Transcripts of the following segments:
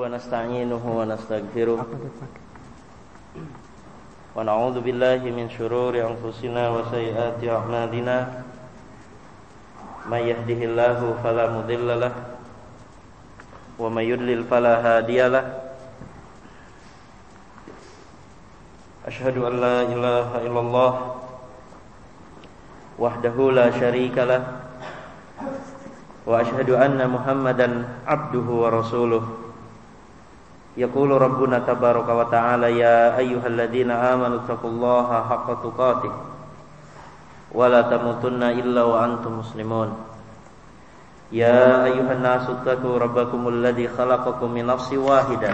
ونستعينه ونستغفره ونعوذ بالله من شرور أنفسنا وسيئات أعمالنا من يهده الله فلا مضل له ومن يضلل فلا هادي له أشهد أن لا إله إلا الله وحده لا شريك له واشهد ان محمدا عبده ورسوله يقول ربنا تبارك وتعالى يا أيها الذين آمنوا اتقوا الله حق تقاته ولا تموتن إلا وأنتم مسلمون يا أيها الناس اتقوا ربكم الذي خلقكم من نفس واحدة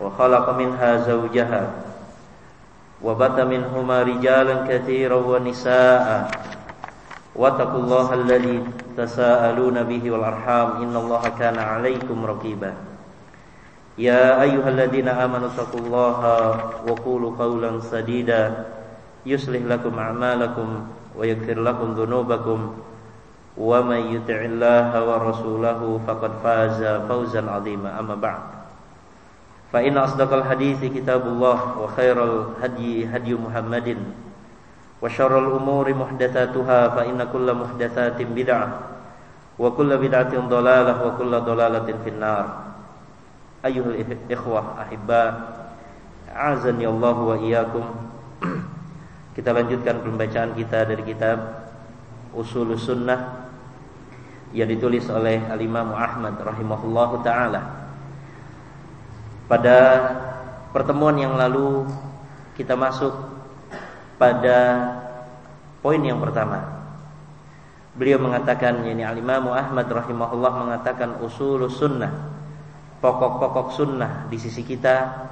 وخلق منها زوجها وبت منهما رجالا كثيرا ونساء واتقوا الله الذي تساءلون به والأرحام إن الله كان عليكم رقيبا يا أيها الذين آمنوا اتقوا الله وقولوا قولا سديدا. يصلح لكم أعمالكم ويغفر لكم ذنوبكم. ومن يطع الله ورسوله فقد فاز فوزا عظيما. أما بعد فإن أصدق الحديث كتاب الله وخير الهدي هدي محمد وشر الأمور محدثاتها فإن كل محدثات بدعة وكل بدعة ضلالة وكل ضلالة في النار. ayuhal ikhwah ahibba azani Allah wa iyyakum kita lanjutkan pembacaan kita dari kitab Usul Sunnah yang ditulis oleh Al-Imam Ahmad rahimahullahu taala. Pada pertemuan yang lalu kita masuk pada poin yang pertama. Beliau mengatakan yakni Al-Imam Ahmad rahimahullah mengatakan usul sunnah. Pokok-pokok sunnah di sisi kita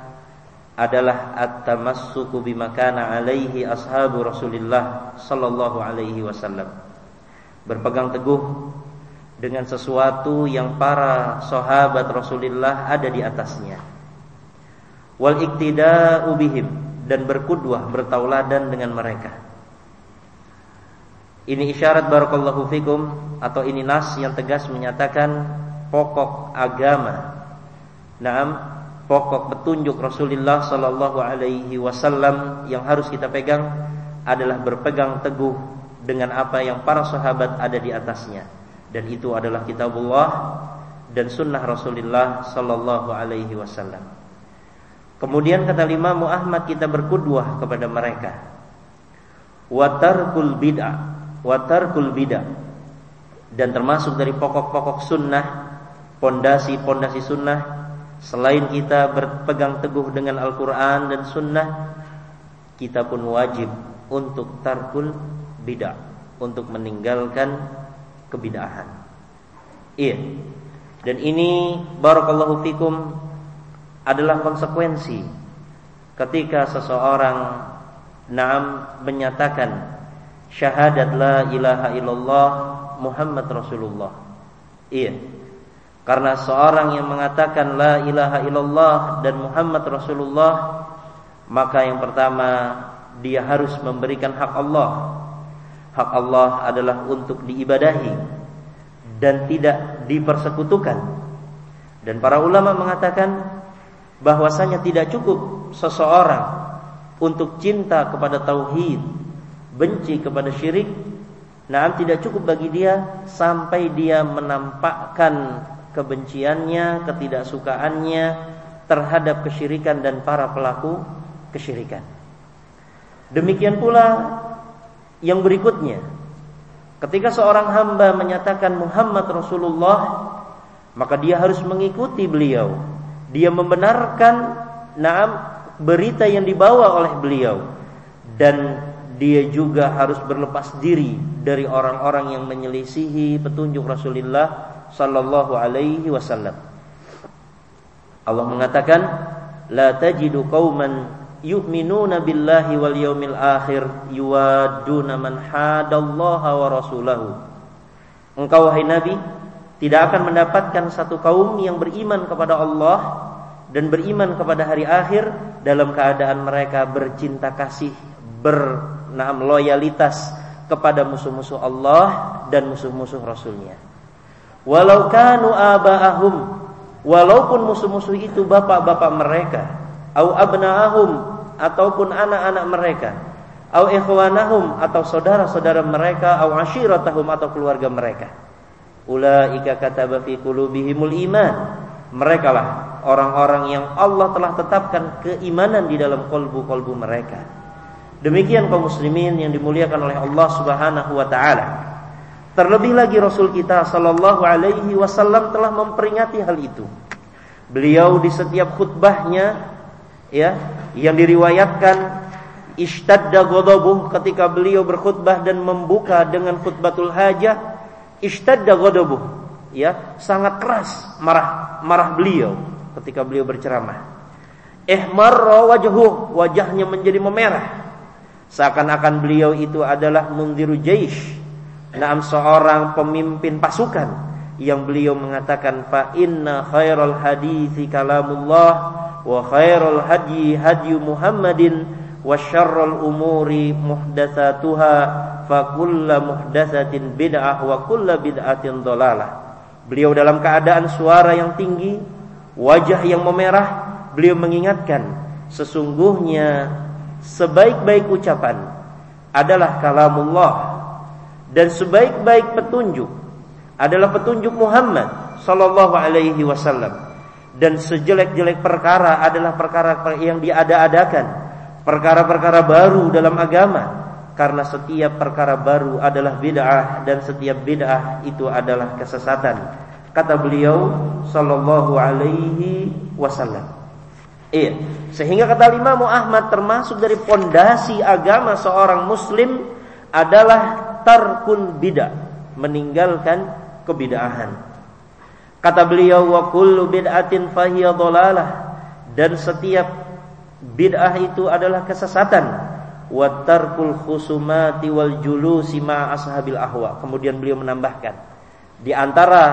adalah at-tamassuku bima kana alaihi ashabu Rasulillah sallallahu alaihi wasallam. Berpegang teguh dengan sesuatu yang para sahabat Rasulullah ada di atasnya. Wal iktida'u bihim dan berkudwah bertauladan dengan mereka. Ini isyarat barakallahu fikum atau ini nas yang tegas menyatakan pokok agama. Naam pokok petunjuk Rasulullah Sallallahu Alaihi Wasallam yang harus kita pegang adalah berpegang teguh dengan apa yang para sahabat ada di atasnya dan itu adalah kitabullah dan sunnah Rasulullah Sallallahu Alaihi Wasallam. Kemudian kata Imam Ahmad kita berkudwah kepada mereka. Watarkul bid'ah, watarkul bid'ah dan termasuk dari pokok-pokok sunnah, pondasi-pondasi sunnah Selain kita berpegang teguh dengan Al-Quran dan Sunnah Kita pun wajib untuk tarkul bid'ah Untuk meninggalkan kebidahan. Iya. Dan ini Barakallahu fikum Adalah konsekuensi Ketika seseorang Naam menyatakan Syahadat la ilaha illallah Muhammad Rasulullah. Iya karena seorang yang mengatakan la ilaha illallah dan Muhammad Rasulullah maka yang pertama dia harus memberikan hak Allah. Hak Allah adalah untuk diibadahi dan tidak dipersekutukan. Dan para ulama mengatakan bahwasanya tidak cukup seseorang untuk cinta kepada tauhid, benci kepada syirik. Nah, tidak cukup bagi dia sampai dia menampakkan kebenciannya, ketidaksukaannya terhadap kesyirikan dan para pelaku kesyirikan. Demikian pula yang berikutnya, ketika seorang hamba menyatakan Muhammad Rasulullah, maka dia harus mengikuti beliau. Dia membenarkan naam berita yang dibawa oleh beliau dan dia juga harus berlepas diri dari orang-orang yang menyelisihi petunjuk Rasulullah sallallahu alaihi wasallam. Allah mengatakan, "La tajidu qauman yu'minuna billahi wal yaumil akhir yuwaduna man hadallaha wa rasulahu." Engkau wahai Nabi tidak akan mendapatkan satu kaum yang beriman kepada Allah dan beriman kepada hari akhir dalam keadaan mereka bercinta kasih, bernam loyalitas kepada musuh-musuh Allah dan musuh-musuh Rasulnya walau kanu aba'ahum walaupun musuh-musuh itu bapak-bapak mereka, au abnaahum ataupun anak-anak mereka, au ikhwanahum atau saudara-saudara mereka, au ashiratahum atau keluarga mereka. Ulaika kataba fi qulubihimul iman. Mereka lah orang-orang yang Allah telah tetapkan keimanan di dalam kolbu-kolbu mereka. Demikian kaum muslimin yang dimuliakan oleh Allah Subhanahu wa taala. Terlebih lagi Rasul kita sallallahu alaihi wasallam telah memperingati hal itu. Beliau di setiap khutbahnya ya yang diriwayatkan ishtadda ghadabuh ketika beliau berkhutbah dan membuka dengan khutbatul hajah ishtadda ghadabuh ya sangat keras marah marah beliau ketika beliau berceramah. Ihmarra wajhuh wajahnya menjadi memerah. Seakan-akan beliau itu adalah mundiru jaish naam seorang pemimpin pasukan yang beliau mengatakan fa inna khairal hadithi kalamullah wa khairul hadyi hadyu Muhammadin wa syarrul umuri muhdatsatuha fa kullu muhdatsatin bid'ah wa kullu bid'atin dhalalah. Beliau dalam keadaan suara yang tinggi, wajah yang memerah, beliau mengingatkan sesungguhnya sebaik-baik ucapan adalah kalamullah dan sebaik-baik petunjuk adalah petunjuk Muhammad sallallahu alaihi wasallam dan sejelek-jelek perkara adalah perkara yang diada-adakan perkara-perkara baru dalam agama karena setiap perkara baru adalah bid'ah dan setiap bid'ah itu adalah kesesatan. Kata beliau sallallahu alaihi wasallam. Iya, sehingga kata Imam Ahmad termasuk dari pondasi agama seorang muslim adalah tarkul bid'ah, meninggalkan kebid'ahan. Kata beliau wa kullu bid'atin fahiya dan setiap bid'ah itu adalah kesesatan wa tarkul khusumati wal julusi ma ashabil ahwa. Kemudian beliau menambahkan di antara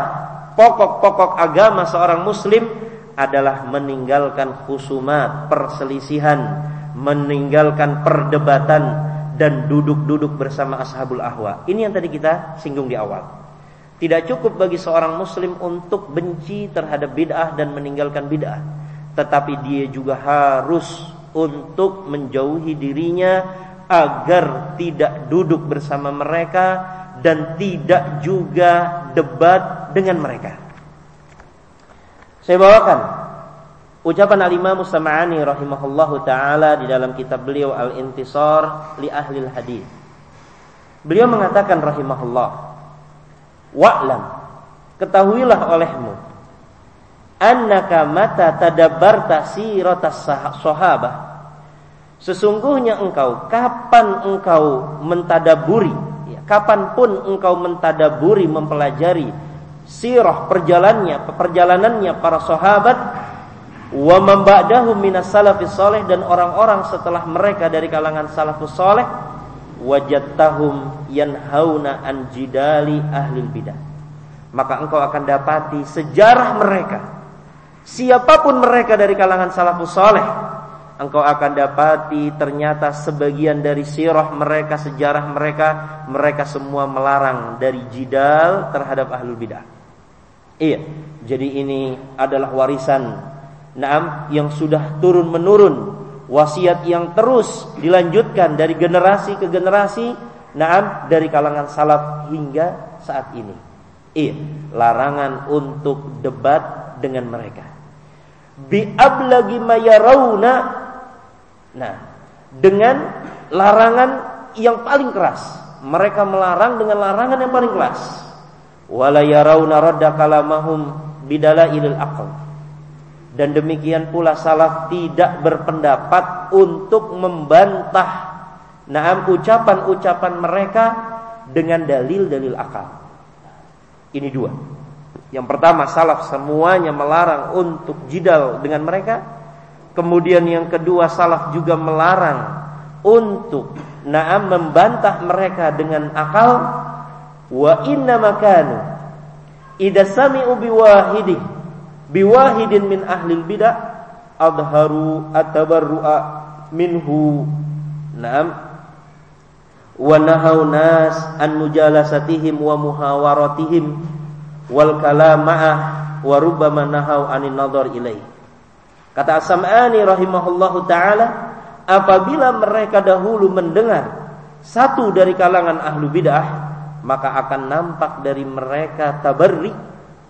pokok-pokok agama seorang muslim adalah meninggalkan khusumat, perselisihan, meninggalkan perdebatan dan duduk-duduk bersama ashabul ahwa. Ini yang tadi kita singgung di awal. Tidak cukup bagi seorang muslim untuk benci terhadap bid'ah dan meninggalkan bid'ah, tetapi dia juga harus untuk menjauhi dirinya agar tidak duduk bersama mereka dan tidak juga debat dengan mereka. Saya bawakan ucapan Al-Imam Sam'ani rahimahullahu taala di dalam kitab beliau Al-Intisar li Ahli Hadis. Beliau mengatakan rahimahullah, "Wa'lam, ketahuilah olehmu annaka mata tadabbarta siratas sahabah sesungguhnya engkau kapan engkau mentadaburi ya, kapan pun engkau mentadaburi mempelajari sirah perjalanannya perjalanannya para sahabat wa minas dan orang-orang setelah mereka dari kalangan salafus saleh wajadtahum yanhauna an jidali bidah. Maka engkau akan dapati sejarah mereka. Siapa pun mereka dari kalangan salafus soleh Engkau akan dapati ternyata sebagian dari sirah mereka, sejarah mereka Mereka semua melarang dari jidal terhadap ahlul bidah. Iya, jadi ini adalah warisan Naam yang sudah turun menurun Wasiat yang terus dilanjutkan dari generasi ke generasi. Naam dari kalangan salaf hingga saat ini. Iya, larangan untuk debat dengan mereka. Bi ablagi mayarawna nah dengan larangan yang paling keras. Mereka melarang dengan larangan yang paling keras. Wala yarawna radda kalamahum bidalailil aql dan demikian pula salaf tidak berpendapat untuk membantah naam ucapan-ucapan mereka dengan dalil-dalil akal ini dua yang pertama salaf semuanya melarang untuk jidal dengan mereka. Kemudian yang kedua salaf juga melarang untuk naam membantah mereka dengan akal. Wa inna makanu idza sami'u biwahidin biwahidin min ahli bidah adharu atabarru'a minhu. Naam wa nahau nas an mujalasatihim wa muhawaratihim wal kalam ma'ah wa rubbama nahau anin nadhar ilaih. Kata As-Sam'ani rahimahullahu taala, apabila mereka dahulu mendengar satu dari kalangan ahlu bid'ah, maka akan nampak dari mereka tabarri,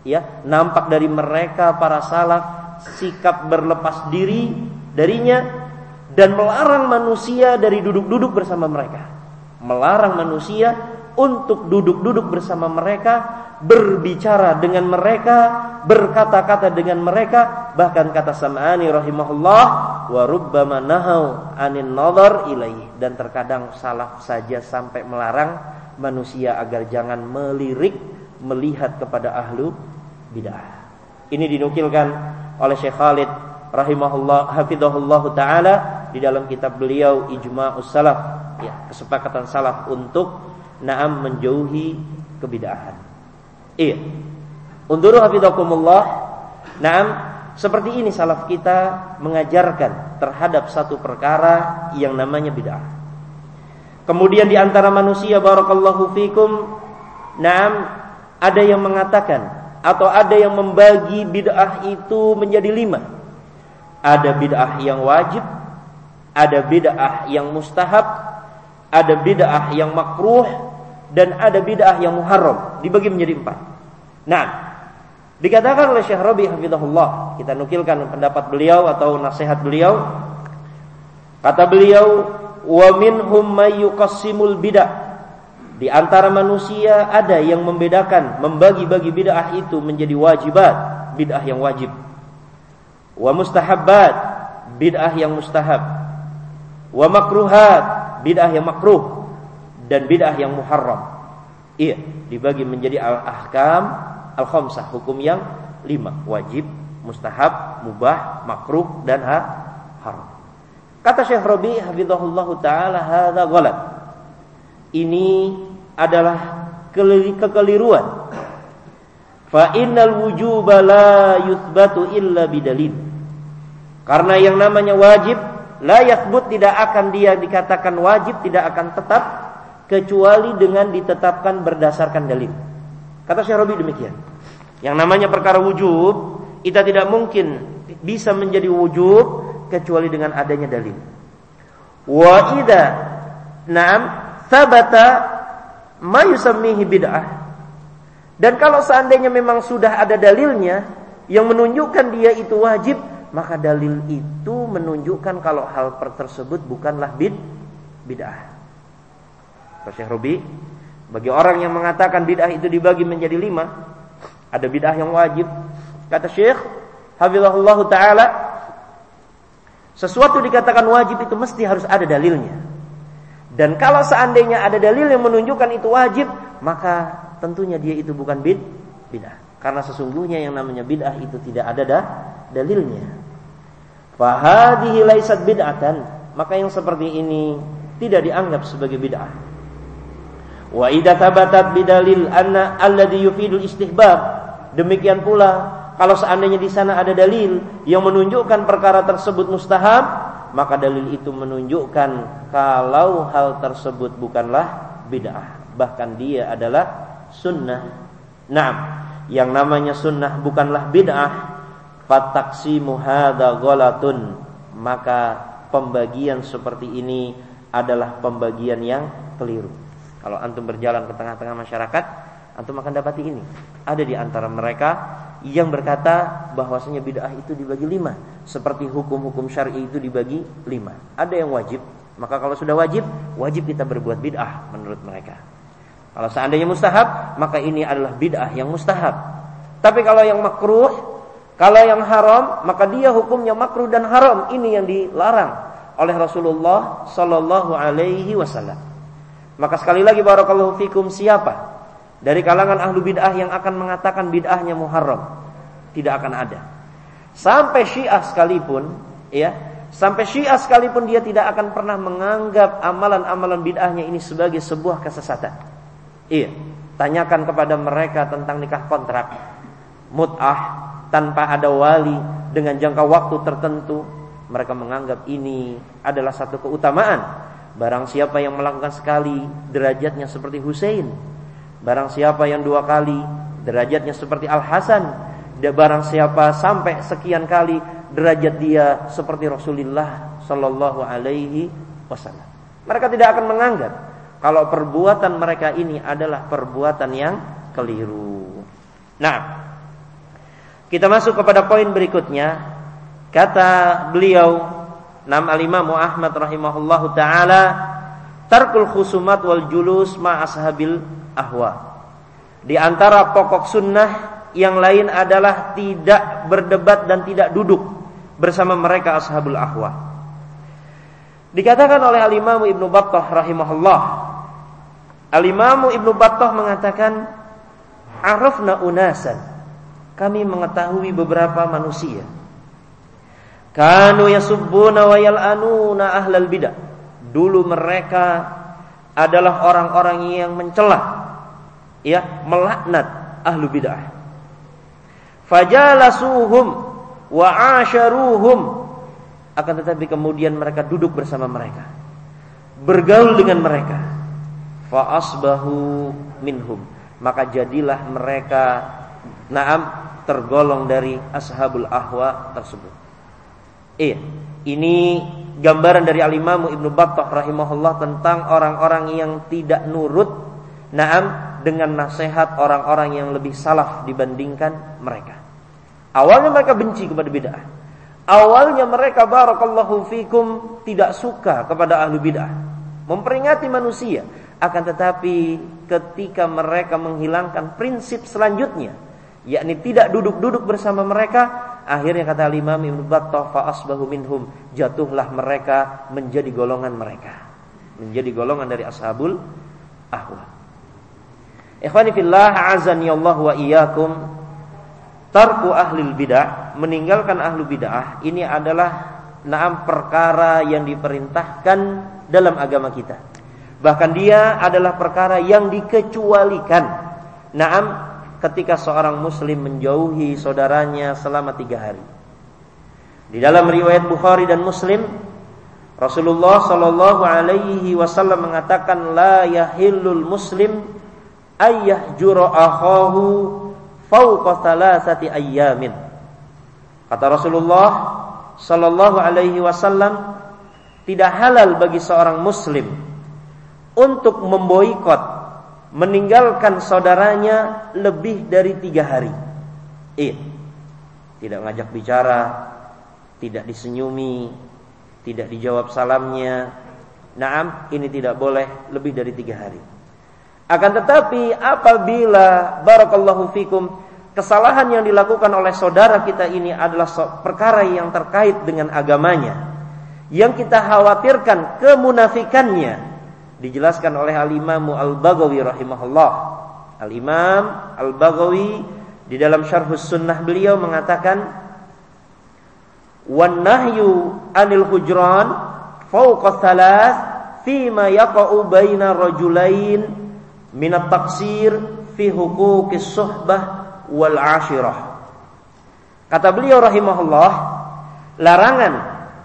ya, nampak dari mereka para salaf sikap berlepas diri darinya dan melarang manusia dari duduk-duduk bersama mereka. Melarang manusia untuk duduk-duduk bersama mereka berbicara dengan mereka, berkata-kata dengan mereka, bahkan kata Sam'ani rahimahullah wa rubbama nahau anin nadhar ilaih dan terkadang salah saja sampai melarang manusia agar jangan melirik melihat kepada ahlu bidah. Ini dinukilkan oleh Syekh Khalid rahimahullah hafizahullah taala di dalam kitab beliau Ijma'us Salaf ya kesepakatan salaf untuk na'am menjauhi kebidahan. Iya. Unduru hafizakumullah. Naam, seperti ini salaf kita mengajarkan terhadap satu perkara yang namanya bid'ah. Kemudian di antara manusia barakallahu fikum, naam, ada yang mengatakan atau ada yang membagi bid'ah itu menjadi lima. Ada bid'ah yang wajib, ada bid'ah yang mustahab, ada bid'ah yang makruh, dan ada bid'ah yang muharram dibagi menjadi empat. Nah, dikatakan oleh Syekh Rabi hafizahullah, kita nukilkan pendapat beliau atau nasihat beliau. Kata beliau, "Wa minhum bid'ah." Di antara manusia ada yang membedakan, membagi-bagi bid'ah itu menjadi wajibat, bid'ah yang wajib. Wa mustahabbat, bid'ah yang mustahab. Wa makruhat, bid'ah yang makruh dan bid'ah yang muharram. Iya, dibagi menjadi al-ahkam al-khamsah, hukum yang lima, wajib, mustahab, mubah, makruh dan haram. Kata Syekh Rabi hafizahullah taala hadza ghalat. Ini adalah kekeliruan. Fa innal wujuba la yuthbatu illa bidalil. Karena yang namanya wajib la yathbut tidak akan dia dikatakan wajib, tidak akan tetap kecuali dengan ditetapkan berdasarkan dalil. Kata Syekh Rabi demikian. Yang namanya perkara wujub, kita tidak mungkin bisa menjadi wujub kecuali dengan adanya dalil. Wa idza na'am thabata ma yusammihi bid'ah. Dan kalau seandainya memang sudah ada dalilnya yang menunjukkan dia itu wajib, maka dalil itu menunjukkan kalau hal tersebut bukanlah bid bid'ah. Syekh Rubi bagi orang yang mengatakan bid'ah itu dibagi menjadi lima ada bid'ah yang wajib kata Syekh Hafizahullah Ta'ala sesuatu dikatakan wajib itu mesti harus ada dalilnya dan kalau seandainya ada dalil yang menunjukkan itu wajib maka tentunya dia itu bukan bid bid'ah. Karena sesungguhnya yang namanya bid'ah itu tidak ada dah dalilnya. Fahadihi laisat bid'atan. Maka yang seperti ini tidak dianggap sebagai bid'ah. Wa idza thabatat bidalil anna alladhi yufidul istihbab. Demikian pula kalau seandainya di sana ada dalil yang menunjukkan perkara tersebut mustahab, maka dalil itu menunjukkan kalau hal tersebut bukanlah bid'ah, bahkan dia adalah sunnah. Nah, yang namanya sunnah bukanlah bid'ah, fataksimu hadza ghalatun. Maka pembagian seperti ini adalah pembagian yang keliru. Kalau antum berjalan ke tengah-tengah masyarakat, antum akan dapati ini. Ada di antara mereka yang berkata bahwasanya bid'ah itu dibagi lima. Seperti hukum-hukum syar'i itu dibagi lima. Ada yang wajib, maka kalau sudah wajib, wajib kita berbuat bid'ah menurut mereka. Kalau seandainya mustahab, maka ini adalah bid'ah yang mustahab. Tapi kalau yang makruh, kalau yang haram, maka dia hukumnya makruh dan haram. Ini yang dilarang oleh Rasulullah Sallallahu Alaihi Wasallam. Maka sekali lagi barakallahu fikum siapa dari kalangan ahlu bid'ah yang akan mengatakan bid'ahnya muharram? Tidak akan ada. Sampai Syiah sekalipun, ya, sampai Syiah sekalipun dia tidak akan pernah menganggap amalan-amalan bid'ahnya ini sebagai sebuah kesesatan. Iya, tanyakan kepada mereka tentang nikah kontrak, mut'ah tanpa ada wali dengan jangka waktu tertentu, mereka menganggap ini adalah satu keutamaan Barang siapa yang melakukan sekali derajatnya seperti Hussein. Barang siapa yang dua kali derajatnya seperti Al Hasan. dia barang siapa sampai sekian kali derajat dia seperti Rasulullah Shallallahu Alaihi Wasallam. Mereka tidak akan menganggap kalau perbuatan mereka ini adalah perbuatan yang keliru. Nah, kita masuk kepada poin berikutnya. Kata beliau, Nam al-Imam Ahmad rahimahullahu taala, tarkul khusumat wal julus ma ashabil ahwa. Di antara pokok sunnah yang lain adalah tidak berdebat dan tidak duduk bersama mereka ashabul ahwa. Dikatakan oleh Al-Imam Ibnu Battah rahimahullah. Al-Imam Ibnu Battah mengatakan, "Arafna unasan." Kami mengetahui beberapa manusia Kanu yasubbuna wa yal'anuna ahlal bidah. Dulu mereka adalah orang-orang yang mencela ya, melaknat ahlu bidah. Fajalasuhum wa asharuhum akan tetapi kemudian mereka duduk bersama mereka. Bergaul dengan mereka. Fa asbahu minhum. Maka jadilah mereka naam tergolong dari ashabul ahwa tersebut. Iya. Ini gambaran dari Al-Imam Ibnu Battah rahimahullah tentang orang-orang yang tidak nurut naam dengan nasihat orang-orang yang lebih salaf dibandingkan mereka. Awalnya mereka benci kepada bid'ah. Awalnya mereka barakallahu fikum tidak suka kepada ahlu bid'ah. Memperingati manusia. Akan tetapi ketika mereka menghilangkan prinsip selanjutnya. Yakni tidak duduk-duduk bersama mereka Akhirnya kata Imam Ibnu Battah fa asbahu minhum, jatuhlah mereka menjadi golongan mereka. Menjadi golongan dari ashabul ahwa. Ikhwani fillah azani Allah wa iyyakum tarku ahlil bidah, meninggalkan ahlu bidah ini adalah naam perkara yang diperintahkan dalam agama kita. Bahkan dia adalah perkara yang dikecualikan. Naam ketika seorang muslim menjauhi saudaranya selama tiga hari. Di dalam riwayat Bukhari dan Muslim, Rasulullah Shallallahu Alaihi Wasallam mengatakan, la yahillul muslim ayah juro akhahu fauqa thalathati ayyamin. Kata Rasulullah Shallallahu Alaihi Wasallam, tidak halal bagi seorang muslim untuk memboikot meninggalkan saudaranya lebih dari tiga hari. Iya. Tidak ngajak bicara, tidak disenyumi, tidak dijawab salamnya. Naam, ini tidak boleh lebih dari tiga hari. Akan tetapi apabila barakallahu fikum kesalahan yang dilakukan oleh saudara kita ini adalah perkara yang terkait dengan agamanya, yang kita khawatirkan kemunafikannya, dijelaskan oleh Al-Imam Al-Baghawi rahimahullah. Al-Imam Al-Baghawi di dalam Syarhus Sunnah beliau mengatakan wan nahyu anil hujran fawqa thalath fima yaqa'u baina rajulain min at-taqsir fi huquqis suhbah wal ashirah. Kata beliau rahimahullah, larangan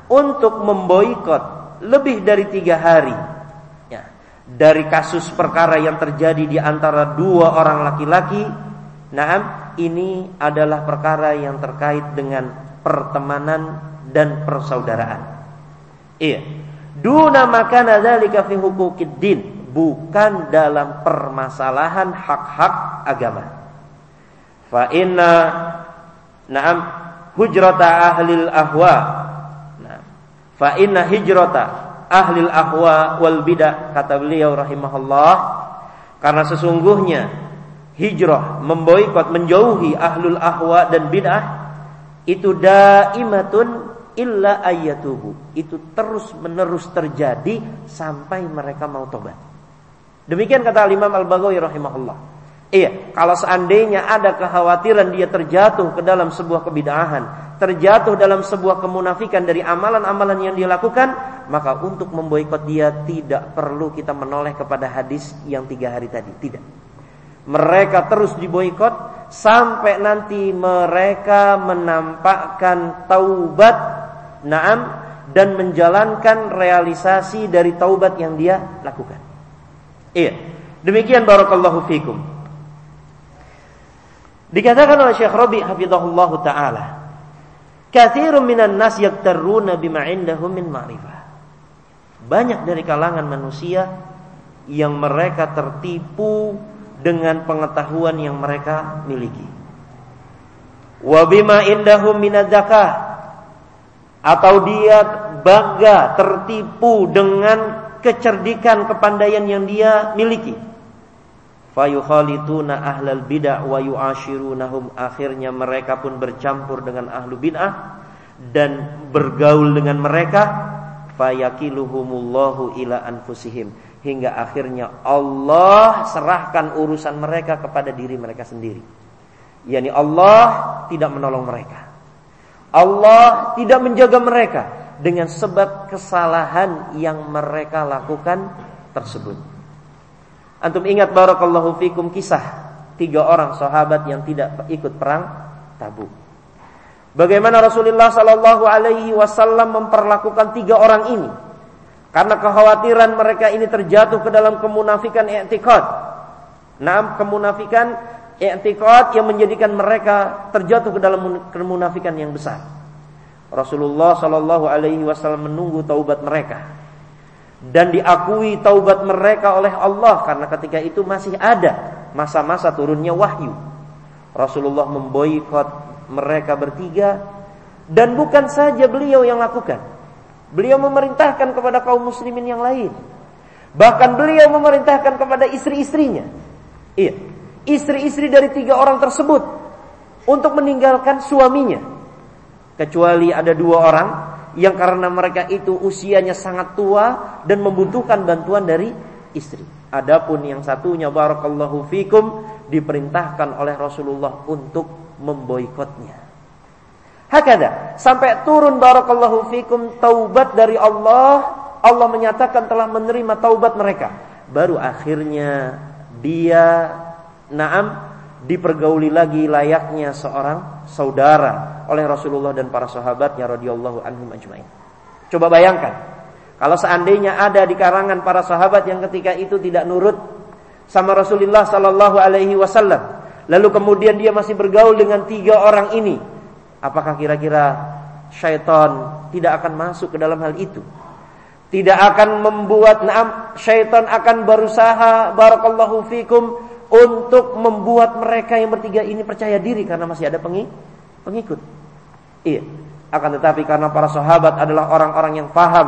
untuk memboikot lebih dari tiga hari dari kasus perkara yang terjadi di antara dua orang laki-laki. Naam, ini adalah perkara yang terkait dengan pertemanan dan persaudaraan. Iya. Duna makana dzalika fi bukan dalam permasalahan hak-hak agama. Fa inna na'am hujrata ahlil ahwa. Nah, fa inna hijrata ahlil ahwa wal bidah kata beliau rahimahullah karena sesungguhnya hijrah memboikot menjauhi ahlul ahwa dan bidah itu daimatun illa ayatubu itu terus menerus terjadi sampai mereka mau tobat demikian kata Imam Al-Baghawi rahimahullah Iya, kalau seandainya ada kekhawatiran dia terjatuh ke dalam sebuah kebidahan, terjatuh dalam sebuah kemunafikan dari amalan-amalan yang dia lakukan, maka untuk memboikot dia tidak perlu kita menoleh kepada hadis yang tiga hari tadi, tidak. Mereka terus diboikot sampai nanti mereka menampakkan taubat, naam, dan menjalankan realisasi dari taubat yang dia lakukan. Iya, demikian barakallahu fikum. Dikatakan oleh Syekh Rabi hafizahullah taala, "Katsirun minan nas yaktaruna bima indahum min ma'rifah." Banyak dari kalangan manusia yang mereka tertipu dengan pengetahuan yang mereka miliki. Wa bima indahum atau dia bangga tertipu dengan kecerdikan kepandaian yang dia miliki. Fayukhalituna ahlal bid'ah wa yu'ashirunahum. Akhirnya mereka pun bercampur dengan ahlu bid'ah dan bergaul dengan mereka. Fayakiluhumullahu ila anfusihim. Hingga akhirnya Allah serahkan urusan mereka kepada diri mereka sendiri. Yakni Allah tidak menolong mereka. Allah tidak menjaga mereka dengan sebab kesalahan yang mereka lakukan tersebut Antum ingat barakallahu fikum kisah tiga orang sahabat yang tidak ikut perang Tabuk. Bagaimana Rasulullah Sallallahu Alaihi Wasallam memperlakukan tiga orang ini karena kekhawatiran mereka ini terjatuh ke dalam kemunafikan i'tikad. Nah, kemunafikan i'tikad yang menjadikan mereka terjatuh ke dalam kemunafikan yang besar. Rasulullah Sallallahu Alaihi Wasallam menunggu taubat mereka dan diakui taubat mereka oleh Allah karena ketika itu masih ada masa-masa turunnya wahyu. Rasulullah memboikot mereka bertiga dan bukan saja beliau yang lakukan. Beliau memerintahkan kepada kaum muslimin yang lain. Bahkan beliau memerintahkan kepada istri-istrinya. Iya, istri-istri dari tiga orang tersebut untuk meninggalkan suaminya. Kecuali ada dua orang yang karena mereka itu usianya sangat tua dan membutuhkan bantuan dari istri. Adapun yang satunya barakallahu fikum diperintahkan oleh Rasulullah untuk memboikotnya. Hakada sampai turun barakallahu fikum taubat dari Allah, Allah menyatakan telah menerima taubat mereka. Baru akhirnya dia naam dipergauli lagi layaknya seorang saudara oleh Rasulullah dan para sahabatnya radhiyallahu anhum ajmain. Coba bayangkan, kalau seandainya ada di karangan para sahabat yang ketika itu tidak nurut sama Rasulullah sallallahu alaihi wasallam, lalu kemudian dia masih bergaul dengan tiga orang ini, apakah kira-kira syaitan tidak akan masuk ke dalam hal itu? Tidak akan membuat syaitan akan berusaha barakallahu fikum untuk membuat mereka yang bertiga ini percaya diri karena masih ada pengikut. Iya. Akan tetapi karena para sahabat adalah orang-orang yang faham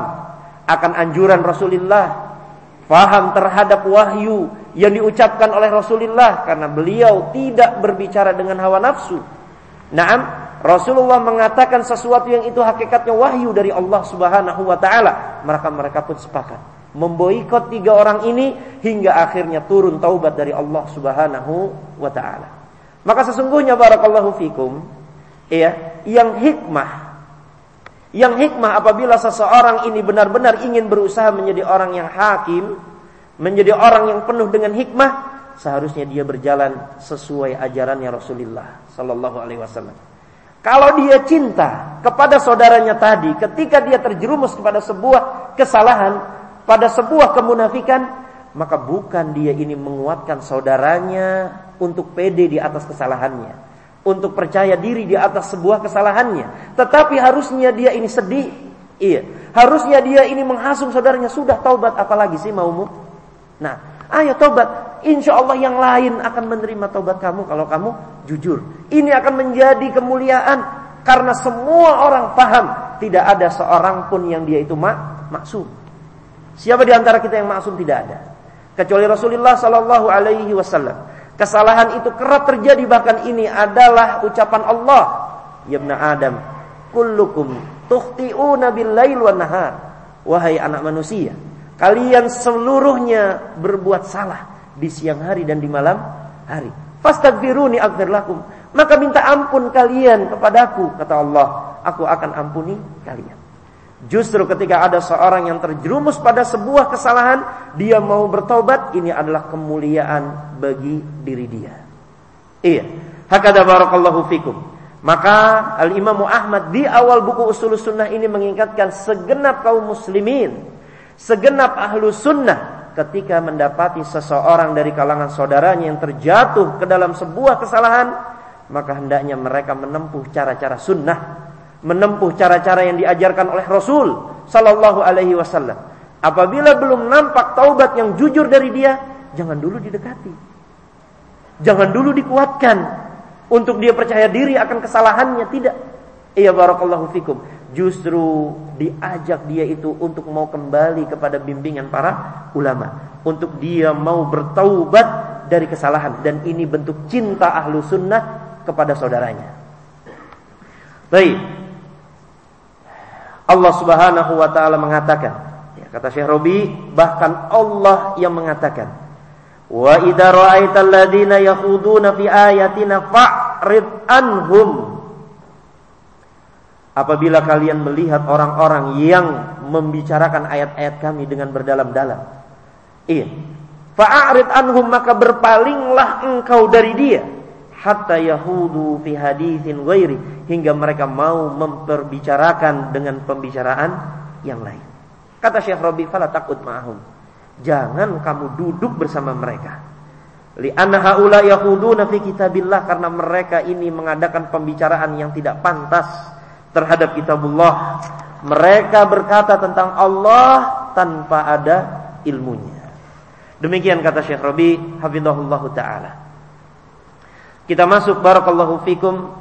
akan anjuran Rasulullah, faham terhadap wahyu yang diucapkan oleh Rasulullah karena beliau tidak berbicara dengan hawa nafsu. Naam, Rasulullah mengatakan sesuatu yang itu hakikatnya wahyu dari Allah Subhanahu wa taala, maka mereka pun sepakat memboikot tiga orang ini hingga akhirnya turun taubat dari Allah Subhanahu wa taala. Maka sesungguhnya barakallahu fikum ya, yang hikmah yang hikmah apabila seseorang ini benar-benar ingin berusaha menjadi orang yang hakim, menjadi orang yang penuh dengan hikmah, seharusnya dia berjalan sesuai ajarannya Rasulullah sallallahu alaihi wasallam. Kalau dia cinta kepada saudaranya tadi ketika dia terjerumus kepada sebuah kesalahan, pada sebuah kemunafikan, maka bukan dia ini menguatkan saudaranya untuk pede di atas kesalahannya, untuk percaya diri di atas sebuah kesalahannya, tetapi harusnya dia ini sedih. Iya, harusnya dia ini menghasum saudaranya sudah taubat apalagi sih maumu? Nah, ayo taubat. Insya Allah yang lain akan menerima taubat kamu kalau kamu jujur. Ini akan menjadi kemuliaan karena semua orang paham tidak ada seorang pun yang dia itu mak maksum. Siapa di antara kita yang maksum tidak ada. Kecuali Rasulullah sallallahu alaihi wasallam. Kesalahan itu kerap terjadi bahkan ini adalah ucapan Allah. Ya Adam, kullukum tukhti'una bil-lail wan nahar. Wahai anak manusia, kalian seluruhnya berbuat salah di siang hari dan di malam hari. Fastaghfiruni aghfir lakum. Maka minta ampun kalian kepadaku kata Allah, aku akan ampuni kalian. Justru ketika ada seorang yang terjerumus pada sebuah kesalahan, dia mau bertobat, ini adalah kemuliaan bagi diri dia. Iya. Hakada barakallahu fikum. Maka Al-Imam Ahmad di awal buku Usul Sunnah ini mengingatkan segenap kaum muslimin, segenap ahlu sunnah ketika mendapati seseorang dari kalangan saudaranya yang terjatuh ke dalam sebuah kesalahan, maka hendaknya mereka menempuh cara-cara sunnah, menempuh cara-cara yang diajarkan oleh Rasul sallallahu alaihi wasallam. Apabila belum nampak taubat yang jujur dari dia, jangan dulu didekati. Jangan dulu dikuatkan untuk dia percaya diri akan kesalahannya, tidak. Iya barakallahu fikum. Justru diajak dia itu untuk mau kembali kepada bimbingan para ulama, untuk dia mau bertaubat dari kesalahan dan ini bentuk cinta ahlu sunnah kepada saudaranya. Baik. Allah Subhanahu wa taala mengatakan, ya, kata Syekh Robi, bahkan Allah yang mengatakan, "Wa idza ra'aital ladzina yakhuduna fi ayatina fa'rid anhum." Apabila kalian melihat orang-orang yang membicarakan ayat-ayat kami dengan berdalam-dalam. Iya. Fa'arid anhum maka berpalinglah engkau dari dia hatta yahudu fi haditsin ghairi hingga mereka mau memperbicarakan dengan pembicaraan yang lain. Kata Syekh Rabi fala takut ma'hum. Jangan kamu duduk bersama mereka. Li anna haula yahuduna fi kitabillah karena mereka ini mengadakan pembicaraan yang tidak pantas terhadap kitabullah. Mereka berkata tentang Allah tanpa ada ilmunya. Demikian kata Syekh Rabi hafizahullah taala. Kita masuk barakallahu fikum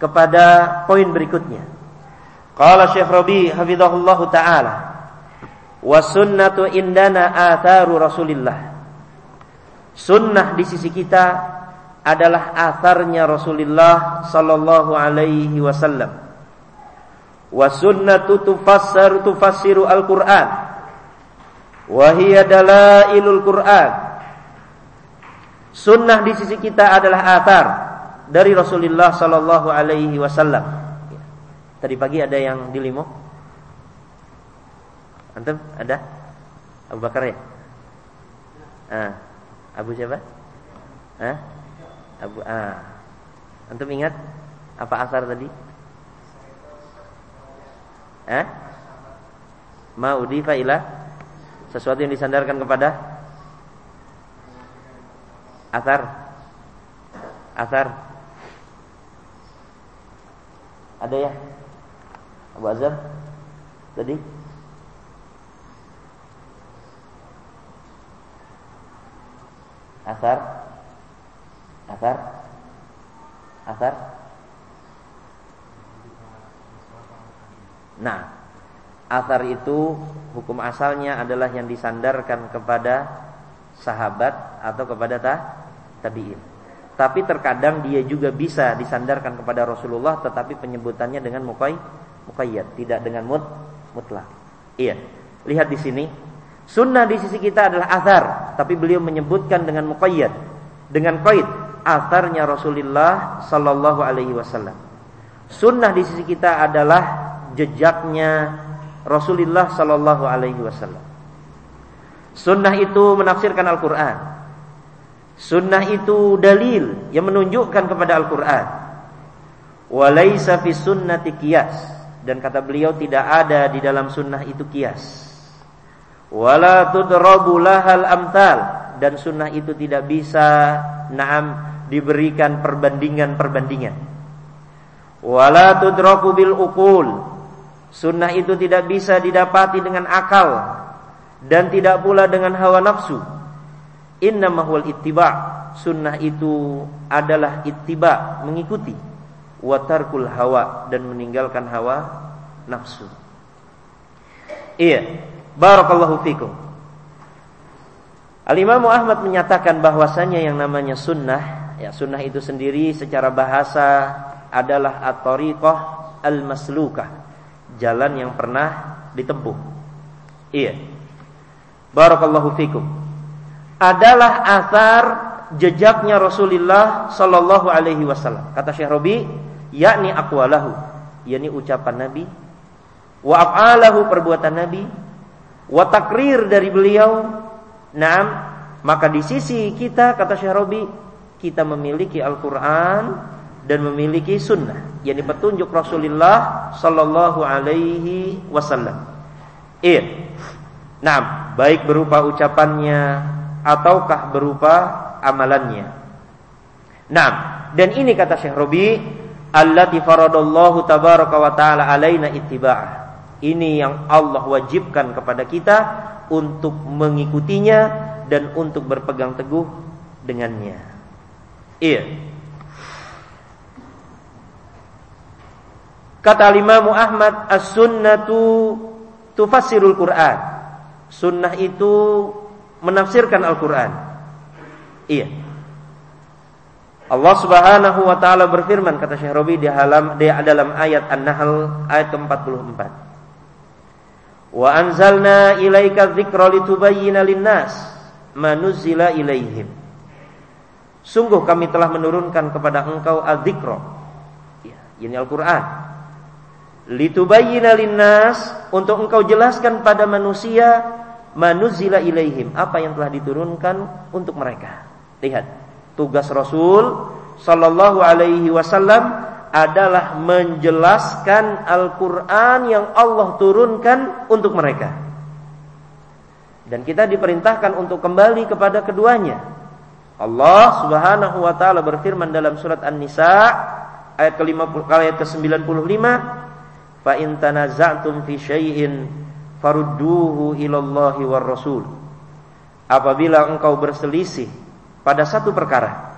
kepada poin berikutnya. Qala Syekh Rabi hafizahullahu taala wa sunnatu indana atharu Rasulillah. Sunnah di sisi kita adalah atharnya Rasulullah sallallahu alaihi wasallam. Wa sunnatu tufassir tufassiru al-Qur'an. Wa hiya dalailul Qur'an Sunnah di sisi kita adalah atar dari Rasulullah Sallallahu Alaihi Wasallam. Tadi pagi ada yang di limo. Antum ada? Abu Bakar ya? Ah, Abu siapa? Ah, Abu ah. Antum ingat apa asar tadi? Eh? Ma'udifa ila sesuatu yang disandarkan kepada Asar. Asar. Ada ya? Abu Azam Tadi? Asar. Asar. Asar. Nah Asar itu hukum asalnya adalah yang disandarkan kepada sahabat atau kepada ta, tabi'in. Tapi terkadang dia juga bisa disandarkan kepada Rasulullah tetapi penyebutannya dengan muqay muqayyad, tidak dengan mut mutlak. Iya. Lihat di sini. Sunnah di sisi kita adalah azhar, tapi beliau menyebutkan dengan muqayyad, dengan qaid, azharnya Rasulullah sallallahu alaihi wasallam. Sunnah di sisi kita adalah jejaknya Rasulullah sallallahu alaihi wasallam. Sunnah itu menafsirkan Al-Quran. Sunnah itu dalil yang menunjukkan kepada Al-Quran. Walaysa fi sunnati kias. Dan kata beliau tidak ada di dalam sunnah itu kias. Wala tudrabu lahal amtal. Dan sunnah itu tidak bisa naam diberikan perbandingan-perbandingan. Wala tudraku bil ukul. Sunnah itu tidak bisa didapati dengan akal dan tidak pula dengan hawa nafsu. Inna mahwal ittiba. Sunnah itu adalah ittiba, mengikuti. Watarkul hawa dan meninggalkan hawa nafsu. Iya, barakallahu fikum. Al-Imam Ahmad menyatakan bahwasanya yang namanya sunnah, ya sunnah itu sendiri secara bahasa adalah at-tariqah al-maslukah, jalan yang pernah ditempuh. Iya. Barakallahu fikum. Adalah asar jejaknya Rasulullah sallallahu alaihi wasallam. Kata Syekh Robi, yakni aqwalahu, yakni ucapan Nabi, wa af'alahu perbuatan Nabi, wa takrir dari beliau. Naam, maka di sisi kita kata Syekh Robi, kita memiliki Al-Qur'an dan memiliki sunnah, yakni petunjuk Rasulullah sallallahu alaihi wasallam. Iya. Nah, baik berupa ucapannya ataukah berupa amalannya. Nah, dan ini kata Syekh Robi, allati faradallahu tabaraka wa taala alaina ittiba'ah. Ini yang Allah wajibkan kepada kita untuk mengikutinya dan untuk berpegang teguh dengannya. Iya. Kata Imam Ahmad, as-sunnatu tufassirul Quran. Sunnah itu menafsirkan Al-Quran. Iya. Allah Subhanahu wa taala berfirman kata Syekh Robi di dalam di dalam ayat An-Nahl ayat ke-44. Wa anzalna ilaika dzikra litubayyana lin-nas ma nuzila ilaihim. Sungguh kami telah menurunkan kepada engkau adzikra. Ya, ini Al-Qur'an. Litubayyana lin-nas untuk engkau jelaskan pada manusia manuzila ilaihim apa yang telah diturunkan untuk mereka. Lihat, Tugas Rasul sallallahu alaihi wasallam adalah menjelaskan Al-Qur'an yang Allah turunkan untuk mereka. Dan kita diperintahkan untuk kembali kepada keduanya. Allah Subhanahu wa taala berfirman dalam surat An-Nisa ayat ke-50 ayat ke-95, "Fa in tanaza'tum fi syai'in farudduhu ilallahi war rasul." Apabila engkau berselisih pada satu perkara.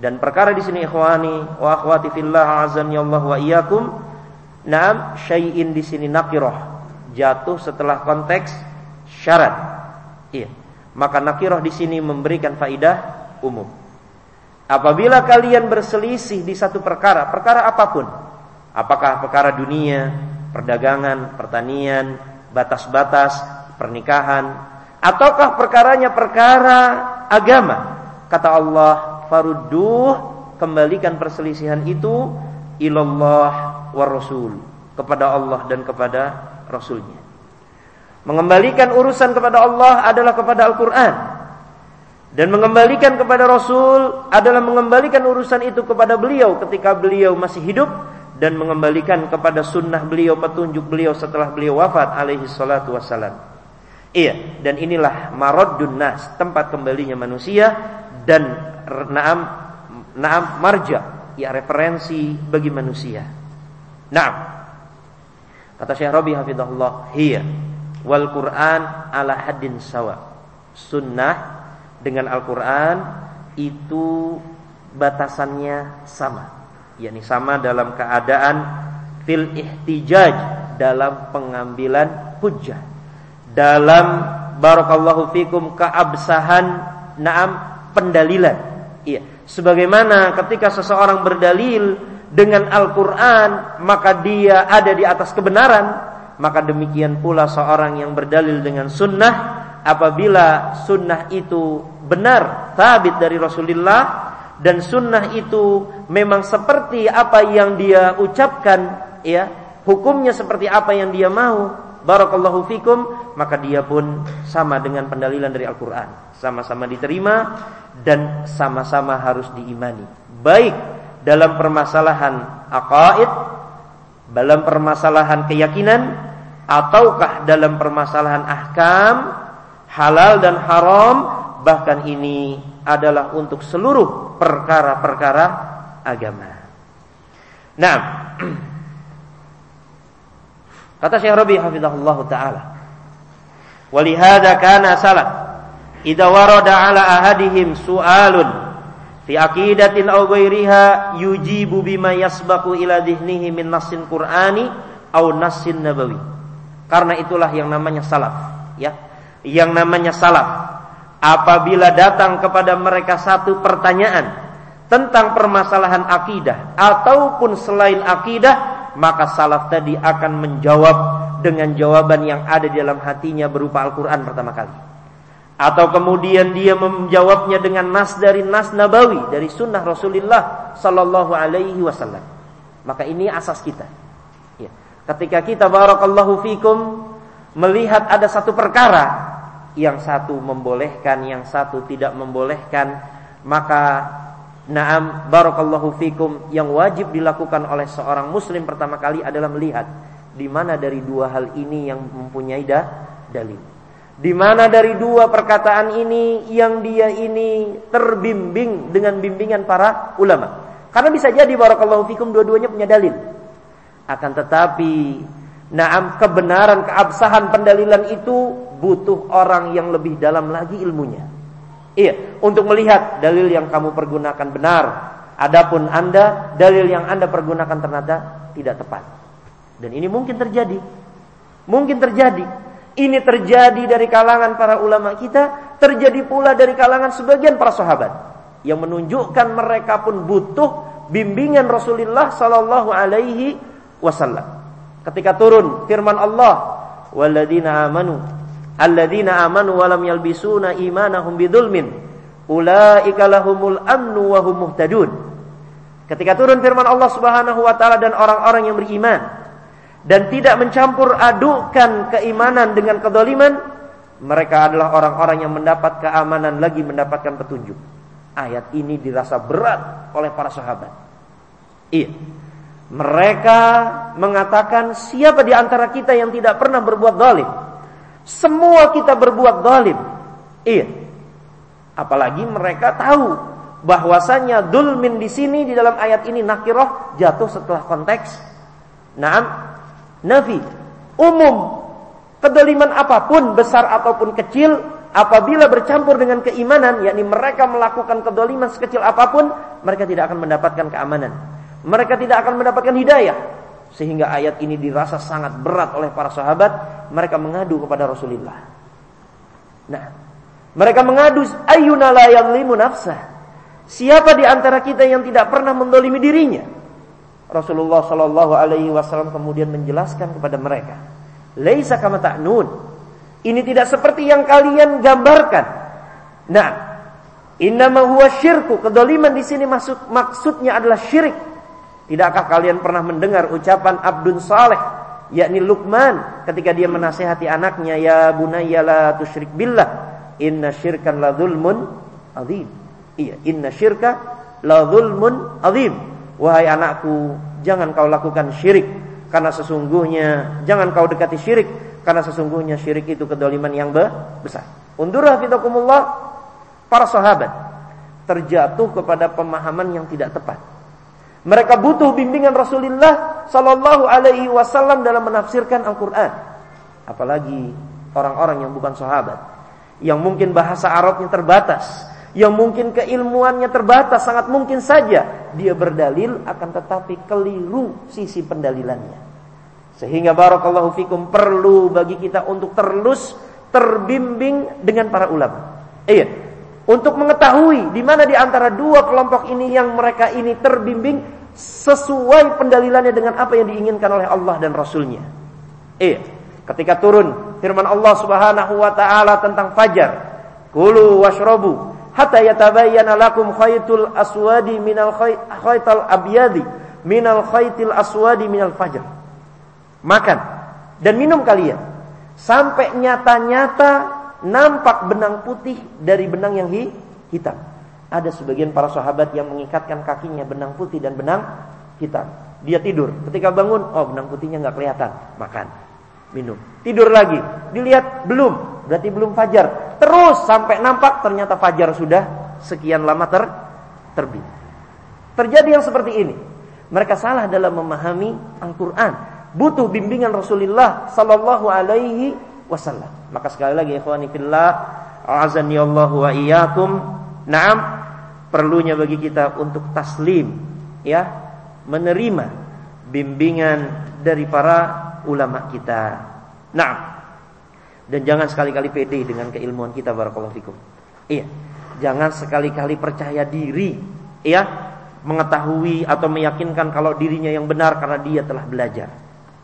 Dan perkara di sini ikhwani wa akhwati fillah azani Allah wa iyyakum. Naam syai'in di sini nakirah jatuh setelah konteks syarat. Iya. Maka nakirah di sini memberikan faidah umum. Apabila kalian berselisih di satu perkara, perkara apa pun, apakah perkara dunia, perdagangan, pertanian, batas-batas, pernikahan, ataukah perkaranya perkara agama, Kata Allah, farudduh kembalikan perselisihan itu ilallah war rasul kepada Allah dan kepada rasulnya. Mengembalikan urusan kepada Allah adalah kepada Al-Qur'an. Dan mengembalikan kepada Rasul adalah mengembalikan urusan itu kepada beliau ketika beliau masih hidup dan mengembalikan kepada sunnah beliau, petunjuk beliau setelah beliau wafat alaihi salatu wassalam. Iya, dan inilah maradun nas, tempat kembalinya manusia dan naam naam marja ya referensi bagi manusia. Naam. Kata Syekh Rabi hafizahullah, hiya wal Qur'an ala haddin sawa. Sunnah dengan Al-Qur'an itu batasannya sama. Yakni sama dalam keadaan fil ihtijaj dalam pengambilan hujjah. Dalam barakallahu fikum keabsahan naam pendalilan. Iya, sebagaimana ketika seseorang berdalil dengan Al-Qur'an, maka dia ada di atas kebenaran, maka demikian pula seorang yang berdalil dengan sunnah apabila sunnah itu benar tabit dari Rasulullah dan sunnah itu memang seperti apa yang dia ucapkan ya. Hukumnya seperti apa yang dia mau. Barakallahu fikum. Maka dia pun sama dengan pendalilan dari Al-Qur'an. Sama-sama diterima dan sama-sama harus diimani. Baik dalam permasalahan aqaid, dalam permasalahan keyakinan, ataukah dalam permasalahan ahkam, halal dan haram, bahkan ini adalah untuk seluruh perkara-perkara agama. Nah, kata Syekh Rabi hafizahullah taala, "Walihada kana salaf idza warada ala ahadihim su'alun fi aqidatin aw ghairiha yujibu bima yasbaqu ila dhihnihi min nassin qur'ani aw nassin nabawi karena itulah yang namanya salaf ya yang namanya salaf apabila datang kepada mereka satu pertanyaan tentang permasalahan akidah ataupun selain akidah maka salaf tadi akan menjawab dengan jawaban yang ada di dalam hatinya berupa Al-Qur'an pertama kali atau kemudian dia menjawabnya dengan nas dari nas nabawi dari sunnah Rasulullah Sallallahu Alaihi Wasallam. Maka ini asas kita. Ya. Ketika kita barakallahu fikum melihat ada satu perkara yang satu membolehkan, yang satu tidak membolehkan, maka naam barakallahu fikum yang wajib dilakukan oleh seorang muslim pertama kali adalah melihat di mana dari dua hal ini yang mempunyai dah dalil. Di mana dari dua perkataan ini yang dia ini terbimbing dengan bimbingan para ulama. Karena bisa jadi barakallahu fikum dua-duanya punya dalil. Akan tetapi Naam kebenaran keabsahan pendalilan itu butuh orang yang lebih dalam lagi ilmunya. Iya, untuk melihat dalil yang kamu pergunakan benar. Adapun Anda dalil yang Anda pergunakan ternyata tidak tepat. Dan ini mungkin terjadi. Mungkin terjadi. Ini terjadi dari kalangan para ulama kita, terjadi pula dari kalangan sebagian para sahabat yang menunjukkan mereka pun butuh bimbingan Rasulullah sallallahu alaihi wasallam. Ketika turun firman Allah, "Walladzina amanu alladzina amanu wa lam yalbisuna imanahum bidzulmin ulaika lahumul amnu wa hum muhtadun." Ketika turun firman Allah Subhanahu wa taala dan orang-orang yang beriman dan tidak mencampur adukan keimanan dengan kedoliman, mereka adalah orang-orang yang mendapat keamanan lagi mendapatkan petunjuk. Ayat ini dirasa berat oleh para sahabat. Iya. Mereka mengatakan siapa di antara kita yang tidak pernah berbuat zalim? Semua kita berbuat zalim. Iya. Apalagi mereka tahu bahwasanya dulmin di sini di dalam ayat ini nakirah jatuh setelah konteks naam nafi umum kedoliman apa pun besar ataupun kecil apabila bercampur dengan keimanan yakni mereka melakukan kedoliman sekecil apa pun mereka tidak akan mendapatkan keamanan mereka tidak akan mendapatkan hidayah. Sehingga ayat ini dirasa sangat berat oleh para sahabat. Mereka mengadu kepada Rasulullah. Nah, mereka mengadu ayuna la yadlimu nafsah. Siapa di antara kita yang tidak pernah mendolimi dirinya? Rasulullah Shallallahu Alaihi Wasallam kemudian menjelaskan kepada mereka, Laisa kama ta'nun. Ini tidak seperti yang kalian gambarkan. Nah, innama huwa syirku. Kedoliman di sini maksud maksudnya adalah syirik. Tidakkah kalian pernah mendengar ucapan Abdun Saleh yakni Luqman ketika dia menasehati anaknya ya bunayya la tusyrik billah inna syirkan la dzulmun adzim. Iya, inna syirka la dzulmun adzim. Wahai anakku, jangan kau lakukan syirik karena sesungguhnya jangan kau dekati syirik karena sesungguhnya syirik itu kedoliman yang besar. Undurah fitakumullah para sahabat terjatuh kepada pemahaman yang tidak tepat mereka butuh bimbingan Rasulullah Sallallahu Alaihi Wasallam dalam menafsirkan Al-Quran. Apalagi orang-orang yang bukan sahabat, yang mungkin bahasa Arabnya terbatas, yang mungkin keilmuannya terbatas, sangat mungkin saja dia berdalil akan tetapi keliru sisi pendalilannya. Sehingga barakallahu fikum perlu bagi kita untuk terus terbimbing dengan para ulama. Iya, untuk mengetahui di mana di antara dua kelompok ini yang mereka ini terbimbing sesuai pendalilannya dengan apa yang diinginkan oleh Allah dan Rasulnya. Eh, ketika turun firman Allah Subhanahu wa taala tentang fajar, kulu washrabu hatta yatabayyana lakum khaytul aswadi minal khaytal abyadi minal khaytil aswadi minal fajr. Makan dan minum kalian sampai nyata-nyata nampak benang putih dari benang yang hitam. Ada sebagian para sahabat yang mengikatkan kakinya benang putih dan benang hitam. Dia tidur. Ketika bangun, oh benang putihnya nggak kelihatan. Makan, minum. Tidur lagi. Dilihat belum. Berarti belum fajar. Terus sampai nampak ternyata fajar sudah sekian lama ter terbit. Terjadi yang seperti ini. Mereka salah dalam memahami Al-Quran. Butuh bimbingan Rasulullah Sallallahu Alaihi Wasallam. Maka sekali lagi ikhwani fillah, azani Allah wa iyyakum. Naam, perlunya bagi kita untuk taslim ya, menerima bimbingan dari para ulama kita. Naam. Dan jangan sekali-kali pede dengan keilmuan kita barakallahu fikum. Iya. Jangan sekali-kali percaya diri, ya, mengetahui atau meyakinkan kalau dirinya yang benar karena dia telah belajar.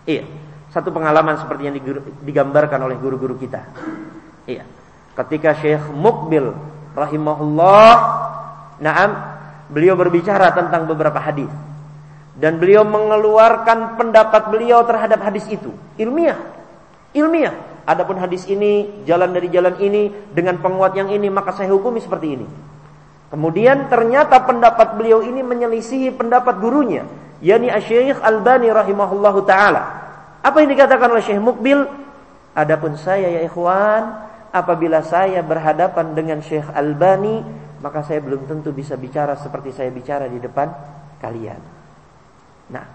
Iya. Satu pengalaman seperti yang digambarkan oleh guru-guru kita. Iya. Ketika Syekh Mukbil rahimahullah, na'am, beliau berbicara tentang beberapa hadis. Dan beliau mengeluarkan pendapat beliau terhadap hadis itu. Ilmiah. Ilmiah. Adapun hadis ini jalan dari jalan ini dengan penguat yang ini maka saya hukumi seperti ini. Kemudian ternyata pendapat beliau ini menyelisihi pendapat gurunya yakni Syekh Albani rahimahullahu taala apa yang dikatakan oleh Syekh Mukbil? Adapun saya ya ikhwan, apabila saya berhadapan dengan Syekh Albani, maka saya belum tentu bisa bicara seperti saya bicara di depan kalian. Nah,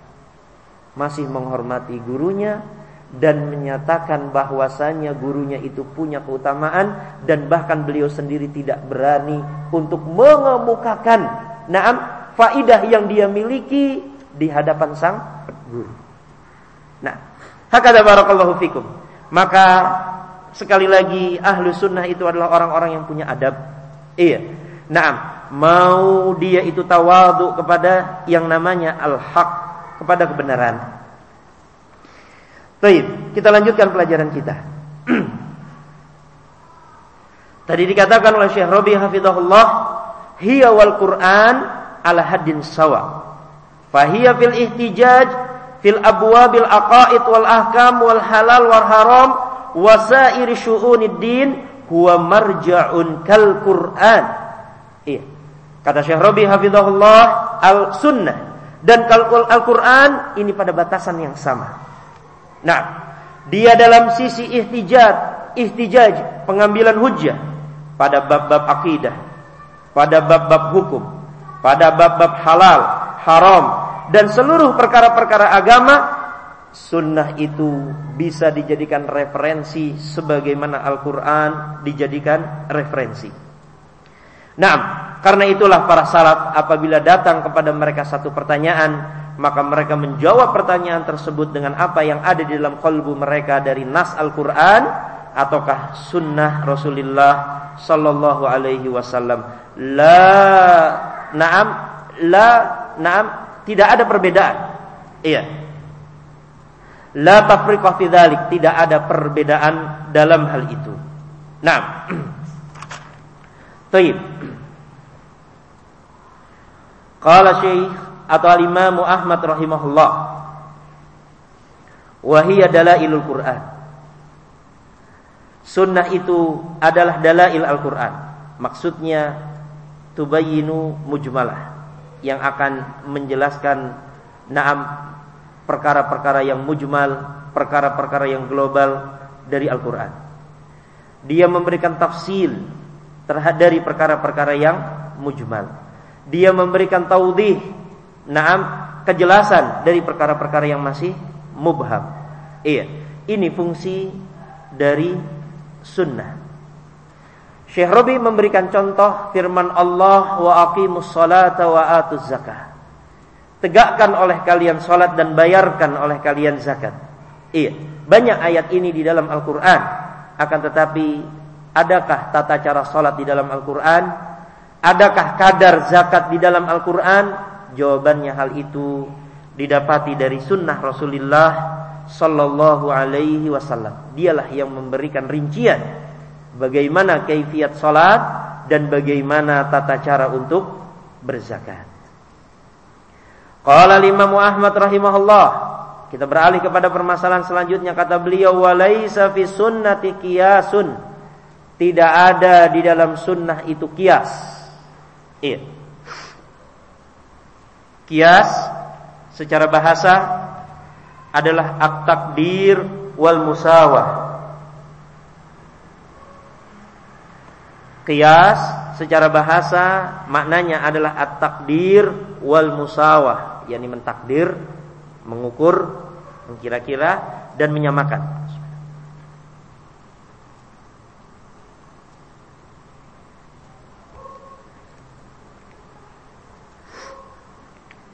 masih menghormati gurunya dan menyatakan bahwasanya gurunya itu punya keutamaan dan bahkan beliau sendiri tidak berani untuk mengemukakan naam faidah yang dia miliki di hadapan sang guru. Hakada barakallahu fikum. Maka sekali lagi ahlu sunnah itu adalah orang-orang yang punya adab. Iya. Naam, mau dia itu tawadu kepada yang namanya al-haq, kepada kebenaran. Baik, kita lanjutkan pelajaran kita. Tadi dikatakan oleh Syekh Rabi hafizahullah, hiya wal Qur'an ala haddin sawa. Fahiya fil ihtijaj fil abwabil aqaid wal ahkam wal halal wal haram wasair syu'unid din huwa marja'un kal Qur'an. Iya. Kata Syekh Rabi hafizahullah, al sunnah dan al Qur'an ini pada batasan yang sama. Nah, dia dalam sisi ihtijaj, ihtijaj, pengambilan hujjah pada bab-bab akidah, pada bab-bab hukum, pada bab-bab halal, haram, dan seluruh perkara-perkara agama, sunnah itu bisa dijadikan referensi sebagaimana Al-Quran dijadikan referensi. Nah, karena itulah para salaf apabila datang kepada mereka satu pertanyaan, maka mereka menjawab pertanyaan tersebut dengan apa yang ada di dalam kalbu mereka dari nas Al-Qur'an ataukah sunnah Rasulullah sallallahu alaihi wasallam. La na'am la na'am tidak ada perbedaan. Iya. La tafriqah fi tidak ada perbedaan dalam hal itu. Naam. Baik. Qala Syekh atau al-Imam Ahmad rahimahullah. Wahia dalailul Quran. Sunnah itu adalah dalail Al-Quran. Maksudnya tubayinu mujmalah yang akan menjelaskan naam perkara-perkara yang mujmal, perkara-perkara yang global dari Al-Quran. Dia memberikan tafsil terhadap dari perkara-perkara yang mujmal. Dia memberikan taudih naam kejelasan dari perkara-perkara yang masih mubham. Iya, ini fungsi dari sunnah. Syekh Robi memberikan contoh firman Allah wa aqimus salata wa atuz zakah. Tegakkan oleh kalian salat dan bayarkan oleh kalian zakat. Iya, banyak ayat ini di dalam Al-Qur'an. Akan tetapi adakah tata cara salat di dalam Al-Qur'an? Adakah kadar zakat di dalam Al-Qur'an? jawabannya hal itu didapati dari sunnah Rasulullah Sallallahu Alaihi Wasallam. Dialah yang memberikan rincian bagaimana kaifiat salat dan bagaimana tata cara untuk berzakat. Qala Imam Ahmad rahimahullah. Kita beralih kepada permasalahan selanjutnya kata beliau walaisa fi sunnati qiyasun. Tidak ada di dalam sunnah itu kias. Iya. Kias secara bahasa adalah at-takdir wal musawah. Kias secara bahasa maknanya adalah at-takdir wal musawah, yakni mentakdir, mengukur, mengkira-kira dan menyamakan.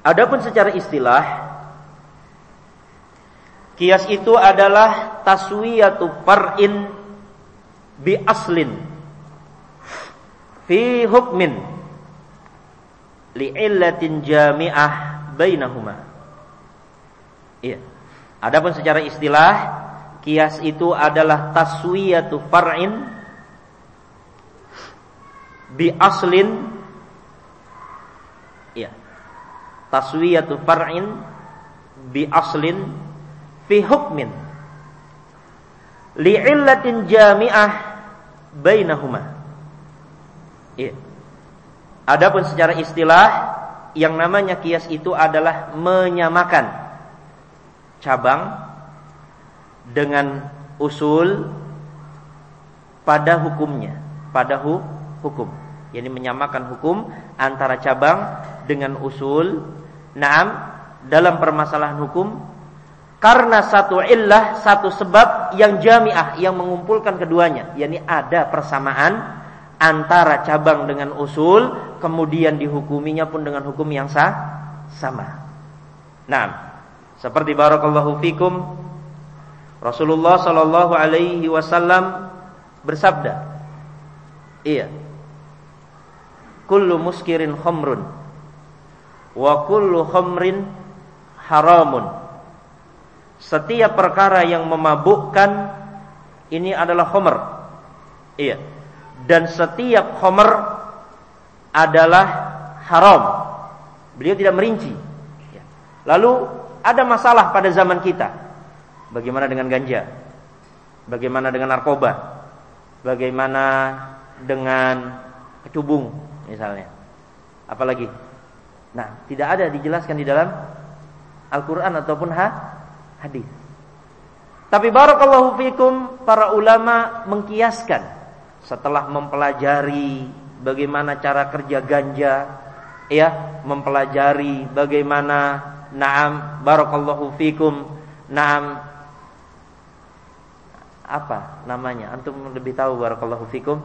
Adapun secara istilah kias itu adalah taswiyatu far'in bi aslin fi hukmin li illatin jami'ah bainahuma. Iya. Adapun secara istilah kias itu adalah taswiyatu far'in bi aslin taswiyatu far'in bi aslin fi hukmin li'illatin jami'ah bainahuma. Iya. Adapun secara istilah yang namanya kias itu adalah menyamakan cabang dengan usul pada hukumnya, pada hu hukum. Yani menyamakan hukum antara cabang dengan usul Naam dalam permasalahan hukum karena satu illah, satu sebab yang jamiah yang mengumpulkan keduanya, yakni ada persamaan antara cabang dengan usul, kemudian dihukuminya pun dengan hukum yang sah, sama. Nah, seperti barakallahu fikum Rasulullah sallallahu alaihi wasallam bersabda, iya. Kullu muskirin khamrun wa kullu khamrin haramun. Setiap perkara yang memabukkan ini adalah khamr. Iya dan setiap khomer adalah haram. Beliau tidak merinci. Ya. Lalu ada masalah pada zaman kita. Bagaimana dengan ganja? Bagaimana dengan narkoba? Bagaimana dengan kecubung misalnya? Apalagi? Nah, tidak ada dijelaskan di dalam Al-Qur'an ataupun ha hadis. Tapi barakallahu fikum para ulama mengkiaskan setelah mempelajari bagaimana cara kerja ganja ya mempelajari bagaimana naam barakallahu fikum naam apa namanya antum lebih tahu barakallahu fikum.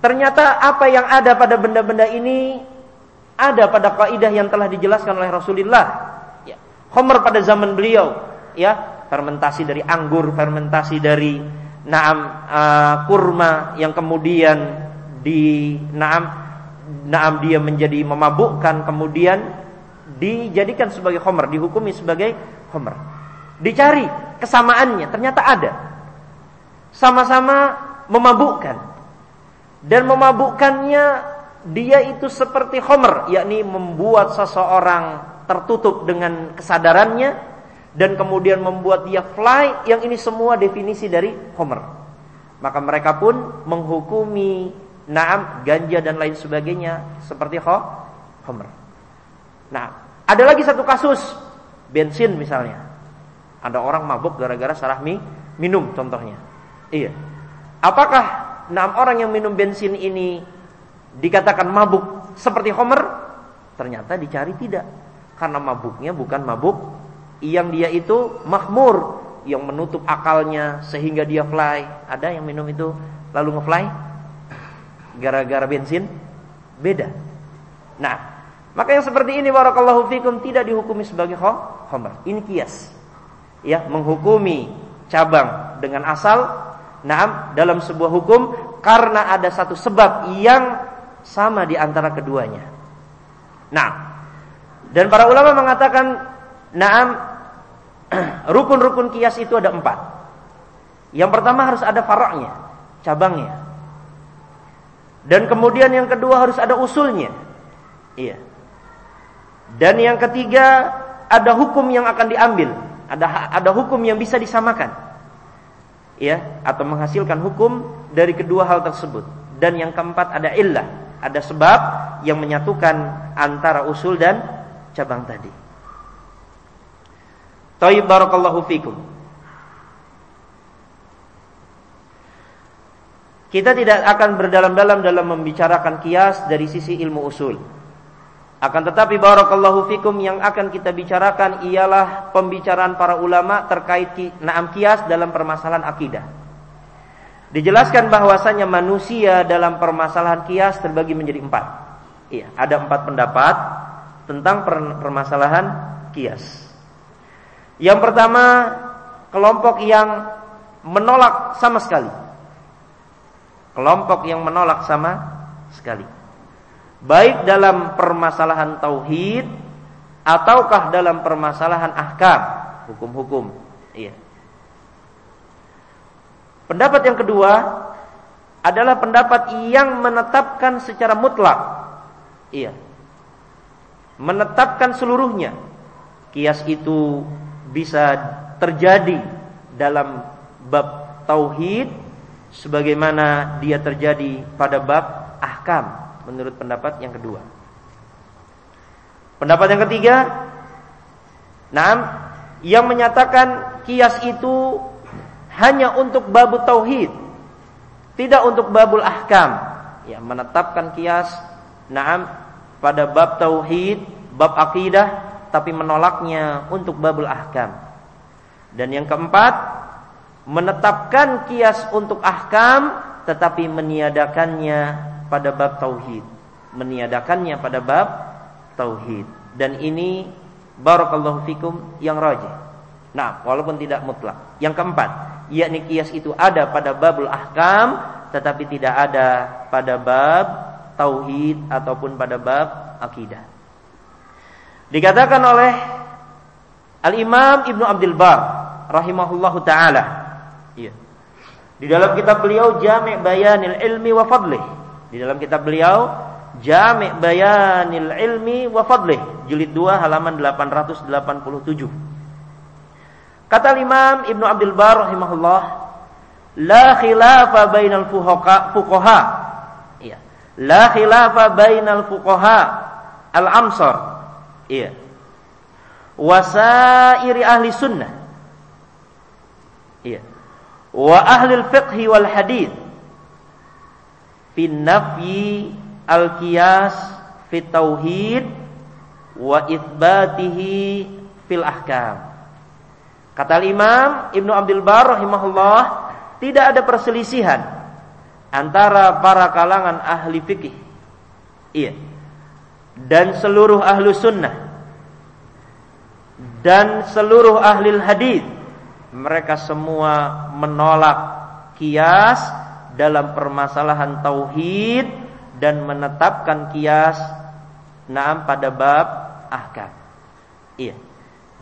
Ternyata apa yang ada pada benda-benda ini ada pada kaidah yang telah dijelaskan oleh Rasulullah. Ya. Homer pada zaman beliau ya fermentasi dari anggur fermentasi dari naam uh, kurma yang kemudian di naam naam dia menjadi memabukkan kemudian dijadikan sebagai homer dihukumi sebagai homer. Dicari kesamaannya ternyata ada. Sama-sama memabukkan. Dan memabukkannya dia itu seperti homer yakni membuat seseorang tertutup dengan kesadarannya dan kemudian membuat dia fly yang ini semua definisi dari Homer. Maka mereka pun menghukumi naam ganja dan lain sebagainya seperti Homer. Nah, ada lagi satu kasus bensin misalnya. Ada orang mabuk gara-gara salah mi, minum contohnya. Iya. Apakah enam orang yang minum bensin ini dikatakan mabuk seperti Homer? Ternyata dicari tidak. Karena mabuknya bukan mabuk yang dia itu makmur yang menutup akalnya sehingga dia fly. Ada yang minum itu lalu ngefly gara-gara bensin? Beda. Nah, maka yang seperti ini barakallahu fikum tidak dihukumi sebagai khamr. Ini kias. Ya, menghukumi cabang dengan asal Nah, dalam sebuah hukum karena ada satu sebab yang sama di antara keduanya. Nah, dan para ulama mengatakan Naam rukun-rukun kias itu ada empat. Yang pertama harus ada faraknya, cabangnya. Dan kemudian yang kedua harus ada usulnya. Iya. Dan yang ketiga ada hukum yang akan diambil, ada ada hukum yang bisa disamakan. Ya, atau menghasilkan hukum dari kedua hal tersebut. Dan yang keempat ada illah, ada sebab yang menyatukan antara usul dan cabang tadi. Taib barakallahu fikum. Kita tidak akan berdalam-dalam dalam membicarakan kias dari sisi ilmu usul. Akan tetapi barakallahu fikum yang akan kita bicarakan ialah pembicaraan para ulama terkait naam kias dalam permasalahan akidah. Dijelaskan bahwasanya manusia dalam permasalahan kias terbagi menjadi empat. Iya, ada empat pendapat tentang permasalahan kias. Yang pertama, kelompok yang menolak sama sekali. Kelompok yang menolak sama sekali. Baik dalam permasalahan tauhid ataukah dalam permasalahan ahkam, hukum-hukum. Iya. Pendapat yang kedua adalah pendapat yang menetapkan secara mutlak. Iya. Menetapkan seluruhnya. Kias itu bisa terjadi dalam bab tauhid sebagaimana dia terjadi pada bab ahkam menurut pendapat yang kedua. Pendapat yang ketiga, nah, yang menyatakan kias itu hanya untuk bab tauhid, tidak untuk babul ahkam. Ya, menetapkan kias, naam pada bab tauhid, bab akidah, tapi menolaknya untuk babul ahkam. Dan yang keempat, menetapkan kias untuk ahkam tetapi meniadakannya pada bab tauhid. Meniadakannya pada bab tauhid. Dan ini barakallahu fikum yang rajih. Nah, walaupun tidak mutlak. Yang keempat, yakni kias itu ada pada babul ahkam tetapi tidak ada pada bab tauhid ataupun pada bab akidah. Dikatakan oleh Al-Imam Ibnu Abdul Bar rahimahullahu taala. Iya. Di dalam kitab beliau Jami' Bayanil Ilmi wa Fadlih. Di dalam kitab beliau Jami' Bayanil Ilmi wa Fadlih, jilid 2 halaman 887. Kata Imam Ibnu Abdul Bar rahimahullah, la khilafa bainal fuqaha. Iya. La khilafa bainal fuqaha al-amsar. Iya. Wasairi ahli sunnah. Iya. Wa ahli al-fiqh wal hadith. Fin nafyi al-qiyas fi tauhid wa itsbatihi fil ahkam. Kata Imam Ibnu Abdul Bar rahimahullah, tidak ada perselisihan antara para kalangan ahli fikih. Iya. Dan seluruh ahlu sunnah dan seluruh ahli hadis mereka semua menolak kias dalam permasalahan tauhid dan menetapkan kias naam pada bab ahkam. Iya.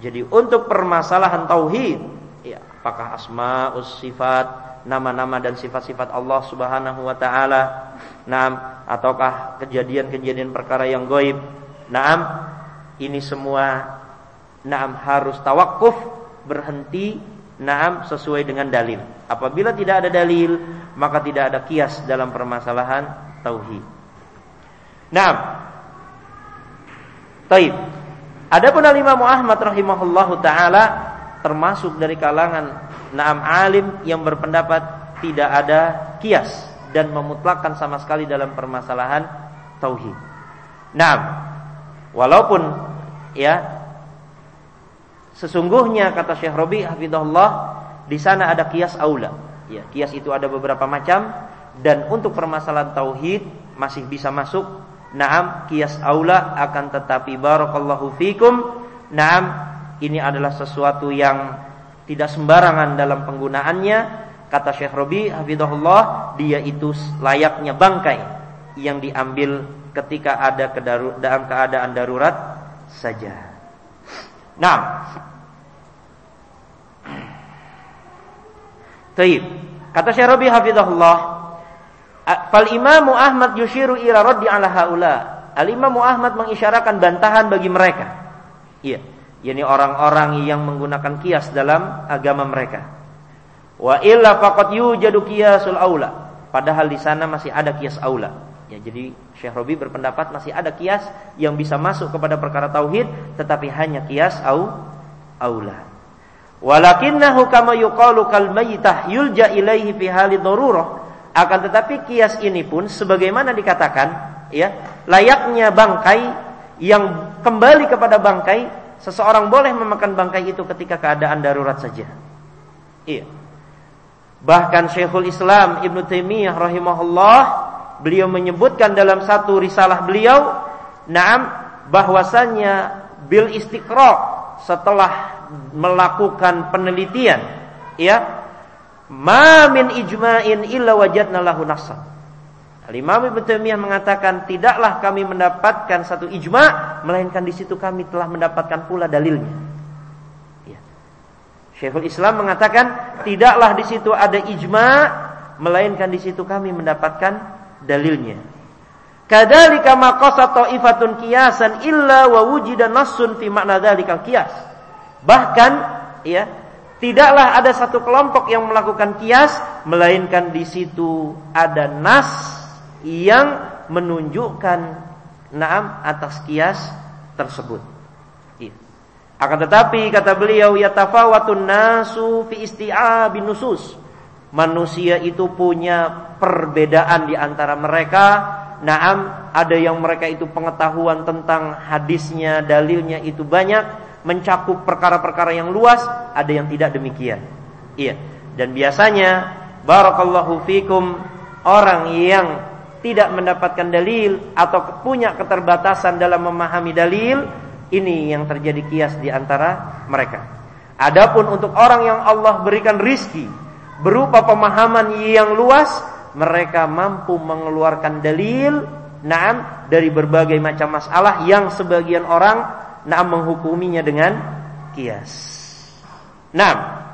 Jadi untuk permasalahan tauhid, ya, apakah asma, sifat, nama-nama dan sifat-sifat Allah Subhanahu wa taala, naam ataukah kejadian-kejadian perkara yang goib, naam ini semua naam harus tawakuf berhenti naam sesuai dengan dalil. Apabila tidak ada dalil, maka tidak ada kias dalam permasalahan tauhid. Naam. Taib. Adapun Imam Ahmad rahimahullahu taala termasuk dari kalangan naam alim yang berpendapat tidak ada kias dan memutlakkan sama sekali dalam permasalahan tauhid. Naam. Walaupun ya sesungguhnya kata Syekh Robi hafizahullah di sana ada kias aula. Ya, kias itu ada beberapa macam dan untuk permasalahan tauhid masih bisa masuk Naam kias aula akan tetapi barakallahu fikum. Naam ini adalah sesuatu yang tidak sembarangan dalam penggunaannya. Kata Syekh Robi hafizahullah, dia itu layaknya bangkai yang diambil ketika ada dalam keadaan darurat saja. Nah, Taib. Kata Syekh Robi hafizahullah, Fal Imamu Ahmad yushiru ila raddi ala haula. Al Imamu Ahmad mengisyarakan bantahan bagi mereka. Iya, yakni orang-orang yang menggunakan kias dalam agama mereka. Wa illa faqad yujadu qiyasul aula. Padahal di sana masih ada kias aula. Ya, jadi Syekh Robi berpendapat masih ada kias yang bisa masuk kepada perkara tauhid tetapi hanya kias au aula. Walakinnahu kama yuqalu kal mayyitah yulja ilaihi fi hali darurah akan tetapi kias ini pun sebagaimana dikatakan, ya, layaknya bangkai yang kembali kepada bangkai, seseorang boleh memakan bangkai itu ketika keadaan darurat saja. Iya. Bahkan Syekhul Islam Ibn Taimiyah rahimahullah beliau menyebutkan dalam satu risalah beliau, naam bahwasanya bil istiqra setelah melakukan penelitian, ya, Ma min ijma'in illa wajadna lahu nafsan. Al-Imam Ibnu Taimiyah mengatakan tidaklah kami mendapatkan satu ijma melainkan di situ kami telah mendapatkan pula dalilnya. Ya. Syekhul Islam mengatakan tidaklah di situ ada ijma melainkan di situ kami mendapatkan dalilnya. Kadzalika ma qasat ta'ifatun qiyasan illa wa wujida nassun fi makna dzalikal qiyas. Bahkan ya Tidaklah ada satu kelompok yang melakukan kias, melainkan di situ ada nas yang menunjukkan naam atas kias tersebut. Iya. Akan tetapi kata beliau ya tafawatun nasu fi isti'abin nusus. Manusia itu punya perbedaan di antara mereka naam ada yang mereka itu pengetahuan tentang hadisnya, dalilnya itu banyak, mencakup perkara-perkara yang luas, ada yang tidak demikian. Iya. Dan biasanya barakallahu fikum orang yang tidak mendapatkan dalil atau punya keterbatasan dalam memahami dalil, ini yang terjadi kias di antara mereka. Adapun untuk orang yang Allah berikan rizki berupa pemahaman yang luas, mereka mampu mengeluarkan dalil naam dari berbagai macam masalah yang sebagian orang naam menghukuminya dengan kias. Naam.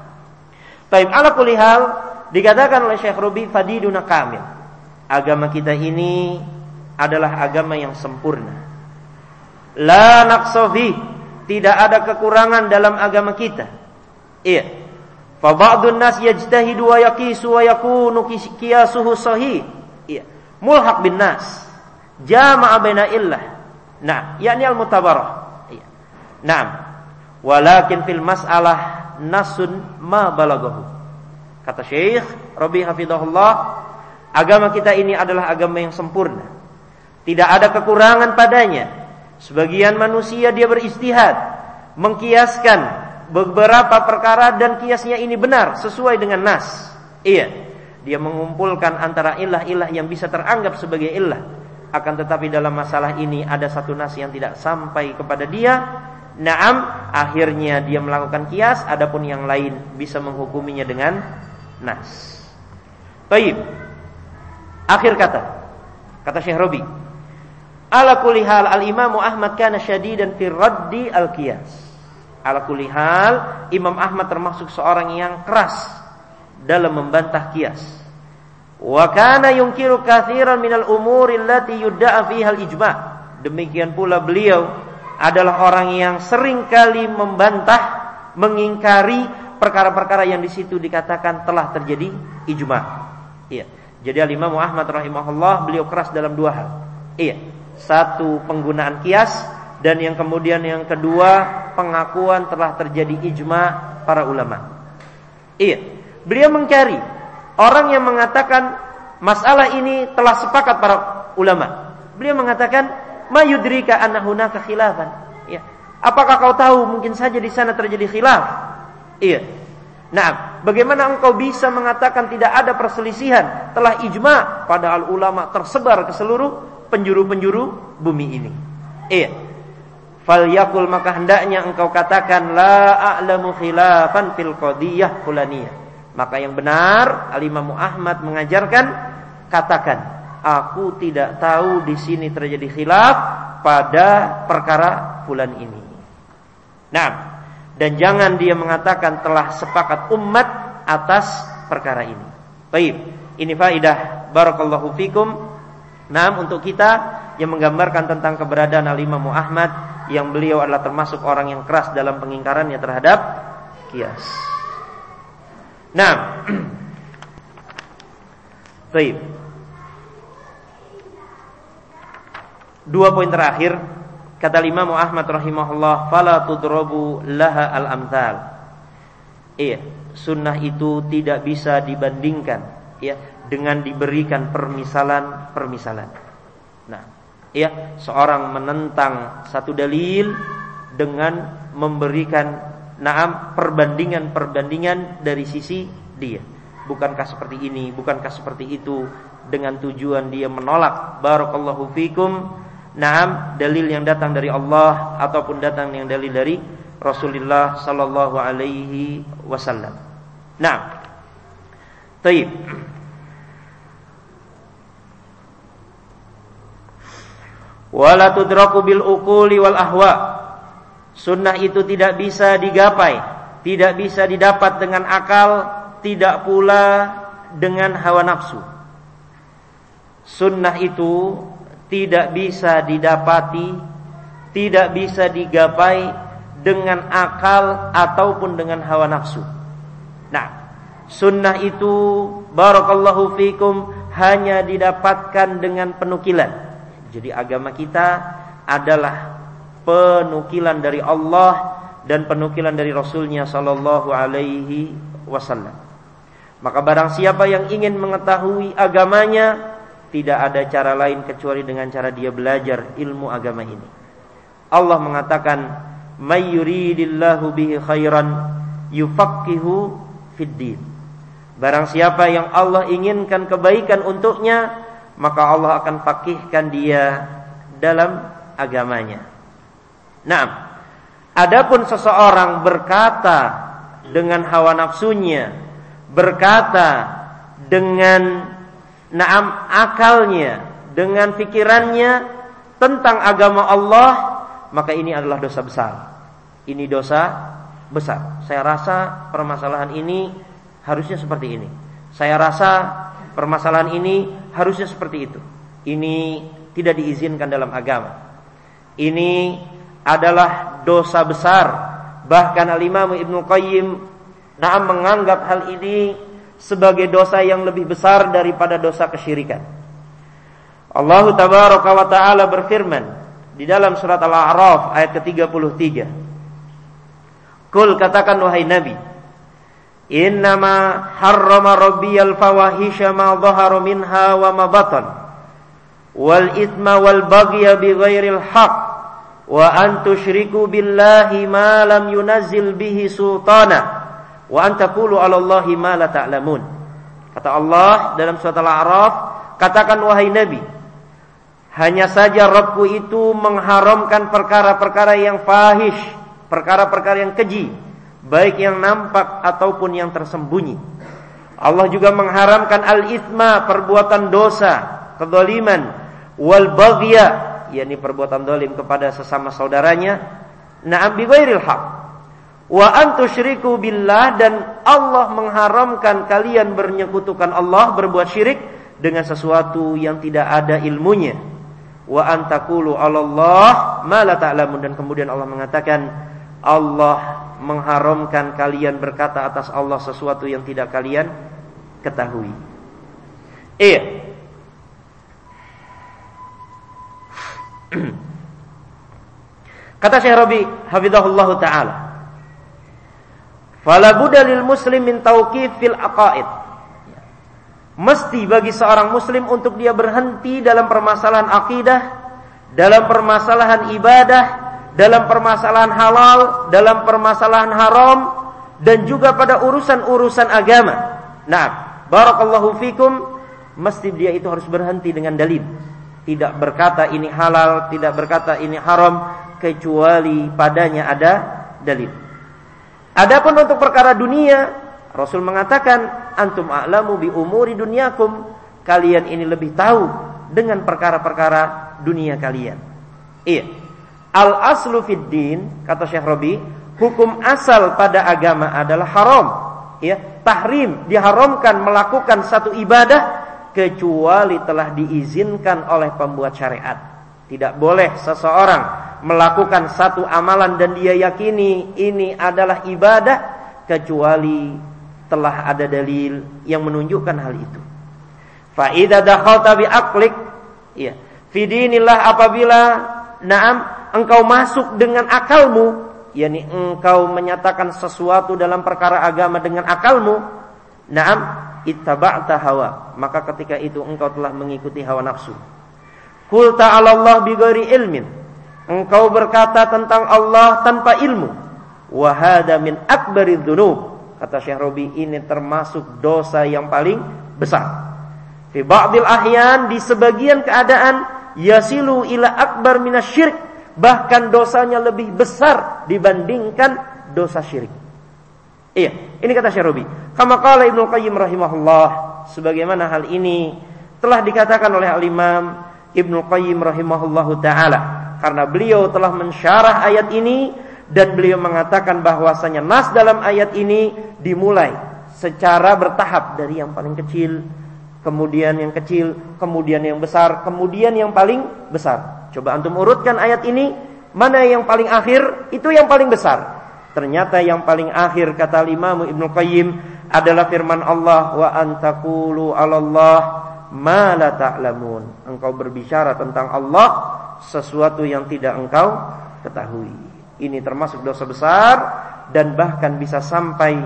Taib ala kulihal dikatakan oleh Syekh Rubi fadiduna kamil. Agama kita ini adalah agama yang sempurna. La naqsafi, tidak ada kekurangan dalam agama kita. Iya. Fa ba'dun nas yajtahidu wa yaqisu wa yakunu qiyasuhu sahih. Iya. Mulhaq bin nas. Jama'a baina illah. Nah, yakni al-mutabarah. Iya. Naam. Walakin fil mas'alah nasun ma balagahu. Kata Syekh Rabi hafizahullah, agama kita ini adalah agama yang sempurna. Tidak ada kekurangan padanya. Sebagian manusia dia beristihad, mengkiaskan beberapa perkara dan kiasnya ini benar sesuai dengan nas. Iya. Dia mengumpulkan antara ilah-ilah yang bisa teranggap sebagai ilah. Akan tetapi dalam masalah ini ada satu nas yang tidak sampai kepada dia. Naam, akhirnya dia melakukan kias, adapun yang lain bisa menghukuminya dengan nas. Baik. Akhir kata. Kata Syekh Robi. Ala kulihal al-imamu Ahmad kana syadidan fi raddi al-qiyas Ala kulihal, Imam Ahmad termasuk seorang yang keras dalam membantah kias. Wa kana yungkiru katsiran minal umuri allati yudda'a fiha al-ijma'. Demikian pula beliau adalah orang yang sering kali membantah, mengingkari perkara-perkara yang di situ dikatakan telah terjadi ijma'. Iya. Jadi Imam Ahmad rahimahullah beliau keras dalam dua hal. Iya. Satu penggunaan kias dan yang kemudian yang kedua pengakuan telah terjadi ijma para ulama. Iya, beliau mengcari orang yang mengatakan masalah ini telah sepakat para ulama. Beliau mengatakan mayudrika anahuna kekhilafan. Iya. Apakah kau tahu mungkin saja di sana terjadi khilaf? Iya. Nah, bagaimana engkau bisa mengatakan tidak ada perselisihan telah ijma padahal ulama tersebar ke seluruh penjuru-penjuru bumi ini? Iya. Falyakul maka hendaknya engkau katakan la a'lamu khilafan fil qadiyah fulaniyah. Maka yang benar Al-Imam Ahmad mengajarkan katakan aku tidak tahu di sini terjadi khilaf pada perkara fulan ini. Nah, dan jangan dia mengatakan telah sepakat umat atas perkara ini. Baik, ini faidah barakallahu fikum. Nah, untuk kita yang menggambarkan tentang keberadaan Al-Imam yang beliau adalah termasuk orang yang keras dalam pengingkarannya terhadap kias. Nah, baik. Dua poin terakhir kata Imam Ahmad rahimahullah, "Fala tudrabu laha al-amthal." Iya, sunnah itu tidak bisa dibandingkan ya dengan diberikan permisalan-permisalan. Nah, ya seorang menentang satu dalil dengan memberikan naam perbandingan-perbandingan dari sisi dia. Bukankah seperti ini, bukankah seperti itu dengan tujuan dia menolak barakallahu fikum naam dalil yang datang dari Allah ataupun datang yang dalil dari Rasulullah sallallahu alaihi wasallam. Nah, Taib. wala tudraku bil ukuli wal ahwa. Sunnah itu tidak bisa digapai, tidak bisa didapat dengan akal, tidak pula dengan hawa nafsu. Sunnah itu tidak bisa didapati, tidak bisa digapai dengan akal ataupun dengan hawa nafsu. Nah, sunnah itu barakallahu fikum hanya didapatkan dengan penukilan jadi agama kita adalah penukilan dari Allah dan penukilan dari Rasulnya Sallallahu Alaihi Wasallam. Maka barang siapa yang ingin mengetahui agamanya, tidak ada cara lain kecuali dengan cara dia belajar ilmu agama ini. Allah mengatakan, "May yuridillahu bihi khairan yufaqihu fid din." Barang siapa yang Allah inginkan kebaikan untuknya, maka Allah akan fakihkan dia dalam agamanya. Nah, adapun seseorang berkata dengan hawa nafsunya, berkata dengan naam akalnya, dengan pikirannya tentang agama Allah, maka ini adalah dosa besar. Ini dosa besar. Saya rasa permasalahan ini harusnya seperti ini. Saya rasa permasalahan ini harusnya seperti itu. Ini tidak diizinkan dalam agama. Ini adalah dosa besar. Bahkan Al-Imam Ibnu Qayyim Naam menganggap hal ini sebagai dosa yang lebih besar daripada dosa kesyirikan. Allah tabaraka wa taala berfirman di dalam surat Al-A'raf ayat ke-33. Kul katakan wahai Nabi, Innama harrama rabbiyal fawahisha ma dhahara minha wa ma batan wal ithma wal baghya bighairil haqq wa an tusyriku billahi ma lam yunazzil bihi sultana wa antakulu 'ala Allahi ma la ta'lamun. Kata Allah dalam surat Al-A'raf, katakan wahai Nabi, hanya saja Rabbku itu mengharamkan perkara-perkara yang fahish, perkara-perkara yang keji, baik yang nampak ataupun yang tersembunyi. Allah juga mengharamkan al-ithma, perbuatan dosa, kedoliman, wal baghya, yakni perbuatan dolim kepada sesama saudaranya, na'am bi haq Wa antusyriku billah dan Allah mengharamkan kalian bernyekutukan Allah berbuat syirik dengan sesuatu yang tidak ada ilmunya. Wa antakulu Allah ma la dan kemudian Allah mengatakan Allah mengharamkan kalian berkata atas Allah sesuatu yang tidak kalian ketahui. Iya. Kata Syekh Rabi taala Fala lil muslim min fil aqaid. Mesti bagi seorang muslim untuk dia berhenti dalam permasalahan akidah, dalam permasalahan ibadah, dalam permasalahan halal, dalam permasalahan haram dan juga pada urusan-urusan agama. Nah, barakallahu fikum, mesti dia itu harus berhenti dengan dalil. Tidak berkata ini halal, tidak berkata ini haram kecuali padanya ada dalil. Adapun untuk perkara dunia, Rasul mengatakan, antum a'lamu bi umuri dunyakum. Kalian ini lebih tahu dengan perkara-perkara dunia kalian. Iya. Al aslu fid din, kata Syekh Robi, hukum asal pada agama adalah haram. Ya, tahrim diharamkan melakukan satu ibadah kecuali telah diizinkan oleh pembuat syariat. Tidak boleh seseorang melakukan satu amalan dan dia yakini ini adalah ibadah kecuali telah ada dalil yang menunjukkan hal itu. Fa idza dakhalta bi ya fi dinillah apabila na'am engkau masuk dengan akalmu yakni engkau menyatakan sesuatu dalam perkara agama dengan akalmu na'am ittaba'ta hawa maka ketika itu engkau telah mengikuti hawa nafsu. Qul ta'ala Allah bi ghairi ilmin engkau berkata tentang Allah tanpa ilmu. Wahada min akbari. Kata Syekh Robi ini termasuk dosa yang paling besar. Fi ba'dil ahyan di sebagian keadaan yasilu ila akbar minasyirik. Bahkan dosanya lebih besar dibandingkan dosa syirik. Iya, ini kata Syekh Robi. Kama qala Ibnu Qayyim rahimahullah, sebagaimana hal ini telah dikatakan oleh Al-Imam Ibnu Qayyim rahimahullahu taala karena beliau telah mensyarah ayat ini dan beliau mengatakan bahwasanya nas dalam ayat ini dimulai secara bertahap dari yang paling kecil, kemudian yang kecil, kemudian yang besar, kemudian yang paling besar. Coba antum urutkan ayat ini, mana yang paling akhir, itu yang paling besar. Ternyata yang paling akhir kata Imam Ibnu Qayyim adalah firman Allah wa antakulu 'alallah ma la ta'lamun. Engkau berbicara tentang Allah sesuatu yang tidak engkau ketahui. Ini termasuk dosa besar dan bahkan bisa sampai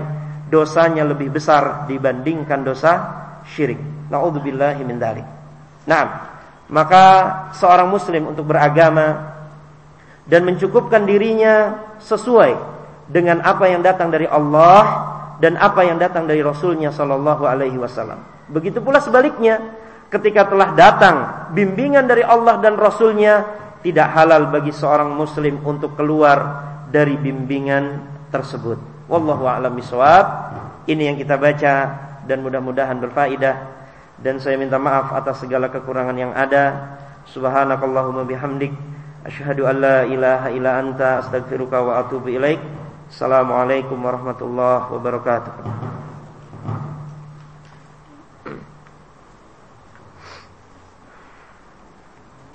dosanya lebih besar dibandingkan dosa syirik. Nauzubillahi min dzalik. Nah, maka seorang muslim untuk beragama dan mencukupkan dirinya sesuai dengan apa yang datang dari Allah dan apa yang datang dari Rasulnya Shallallahu Alaihi Wasallam. Begitu pula sebaliknya, ketika telah datang bimbingan dari Allah dan Rasulnya, tidak halal bagi seorang Muslim untuk keluar dari bimbingan tersebut. Wallahu a'lam bishawab. Ini yang kita baca dan mudah-mudahan berfaedah dan saya minta maaf atas segala kekurangan yang ada. Subhanakallahumma bihamdik asyhadu an la ilaha illa anta astaghfiruka wa atubu ilaik. Assalamualaikum warahmatullahi wabarakatuh.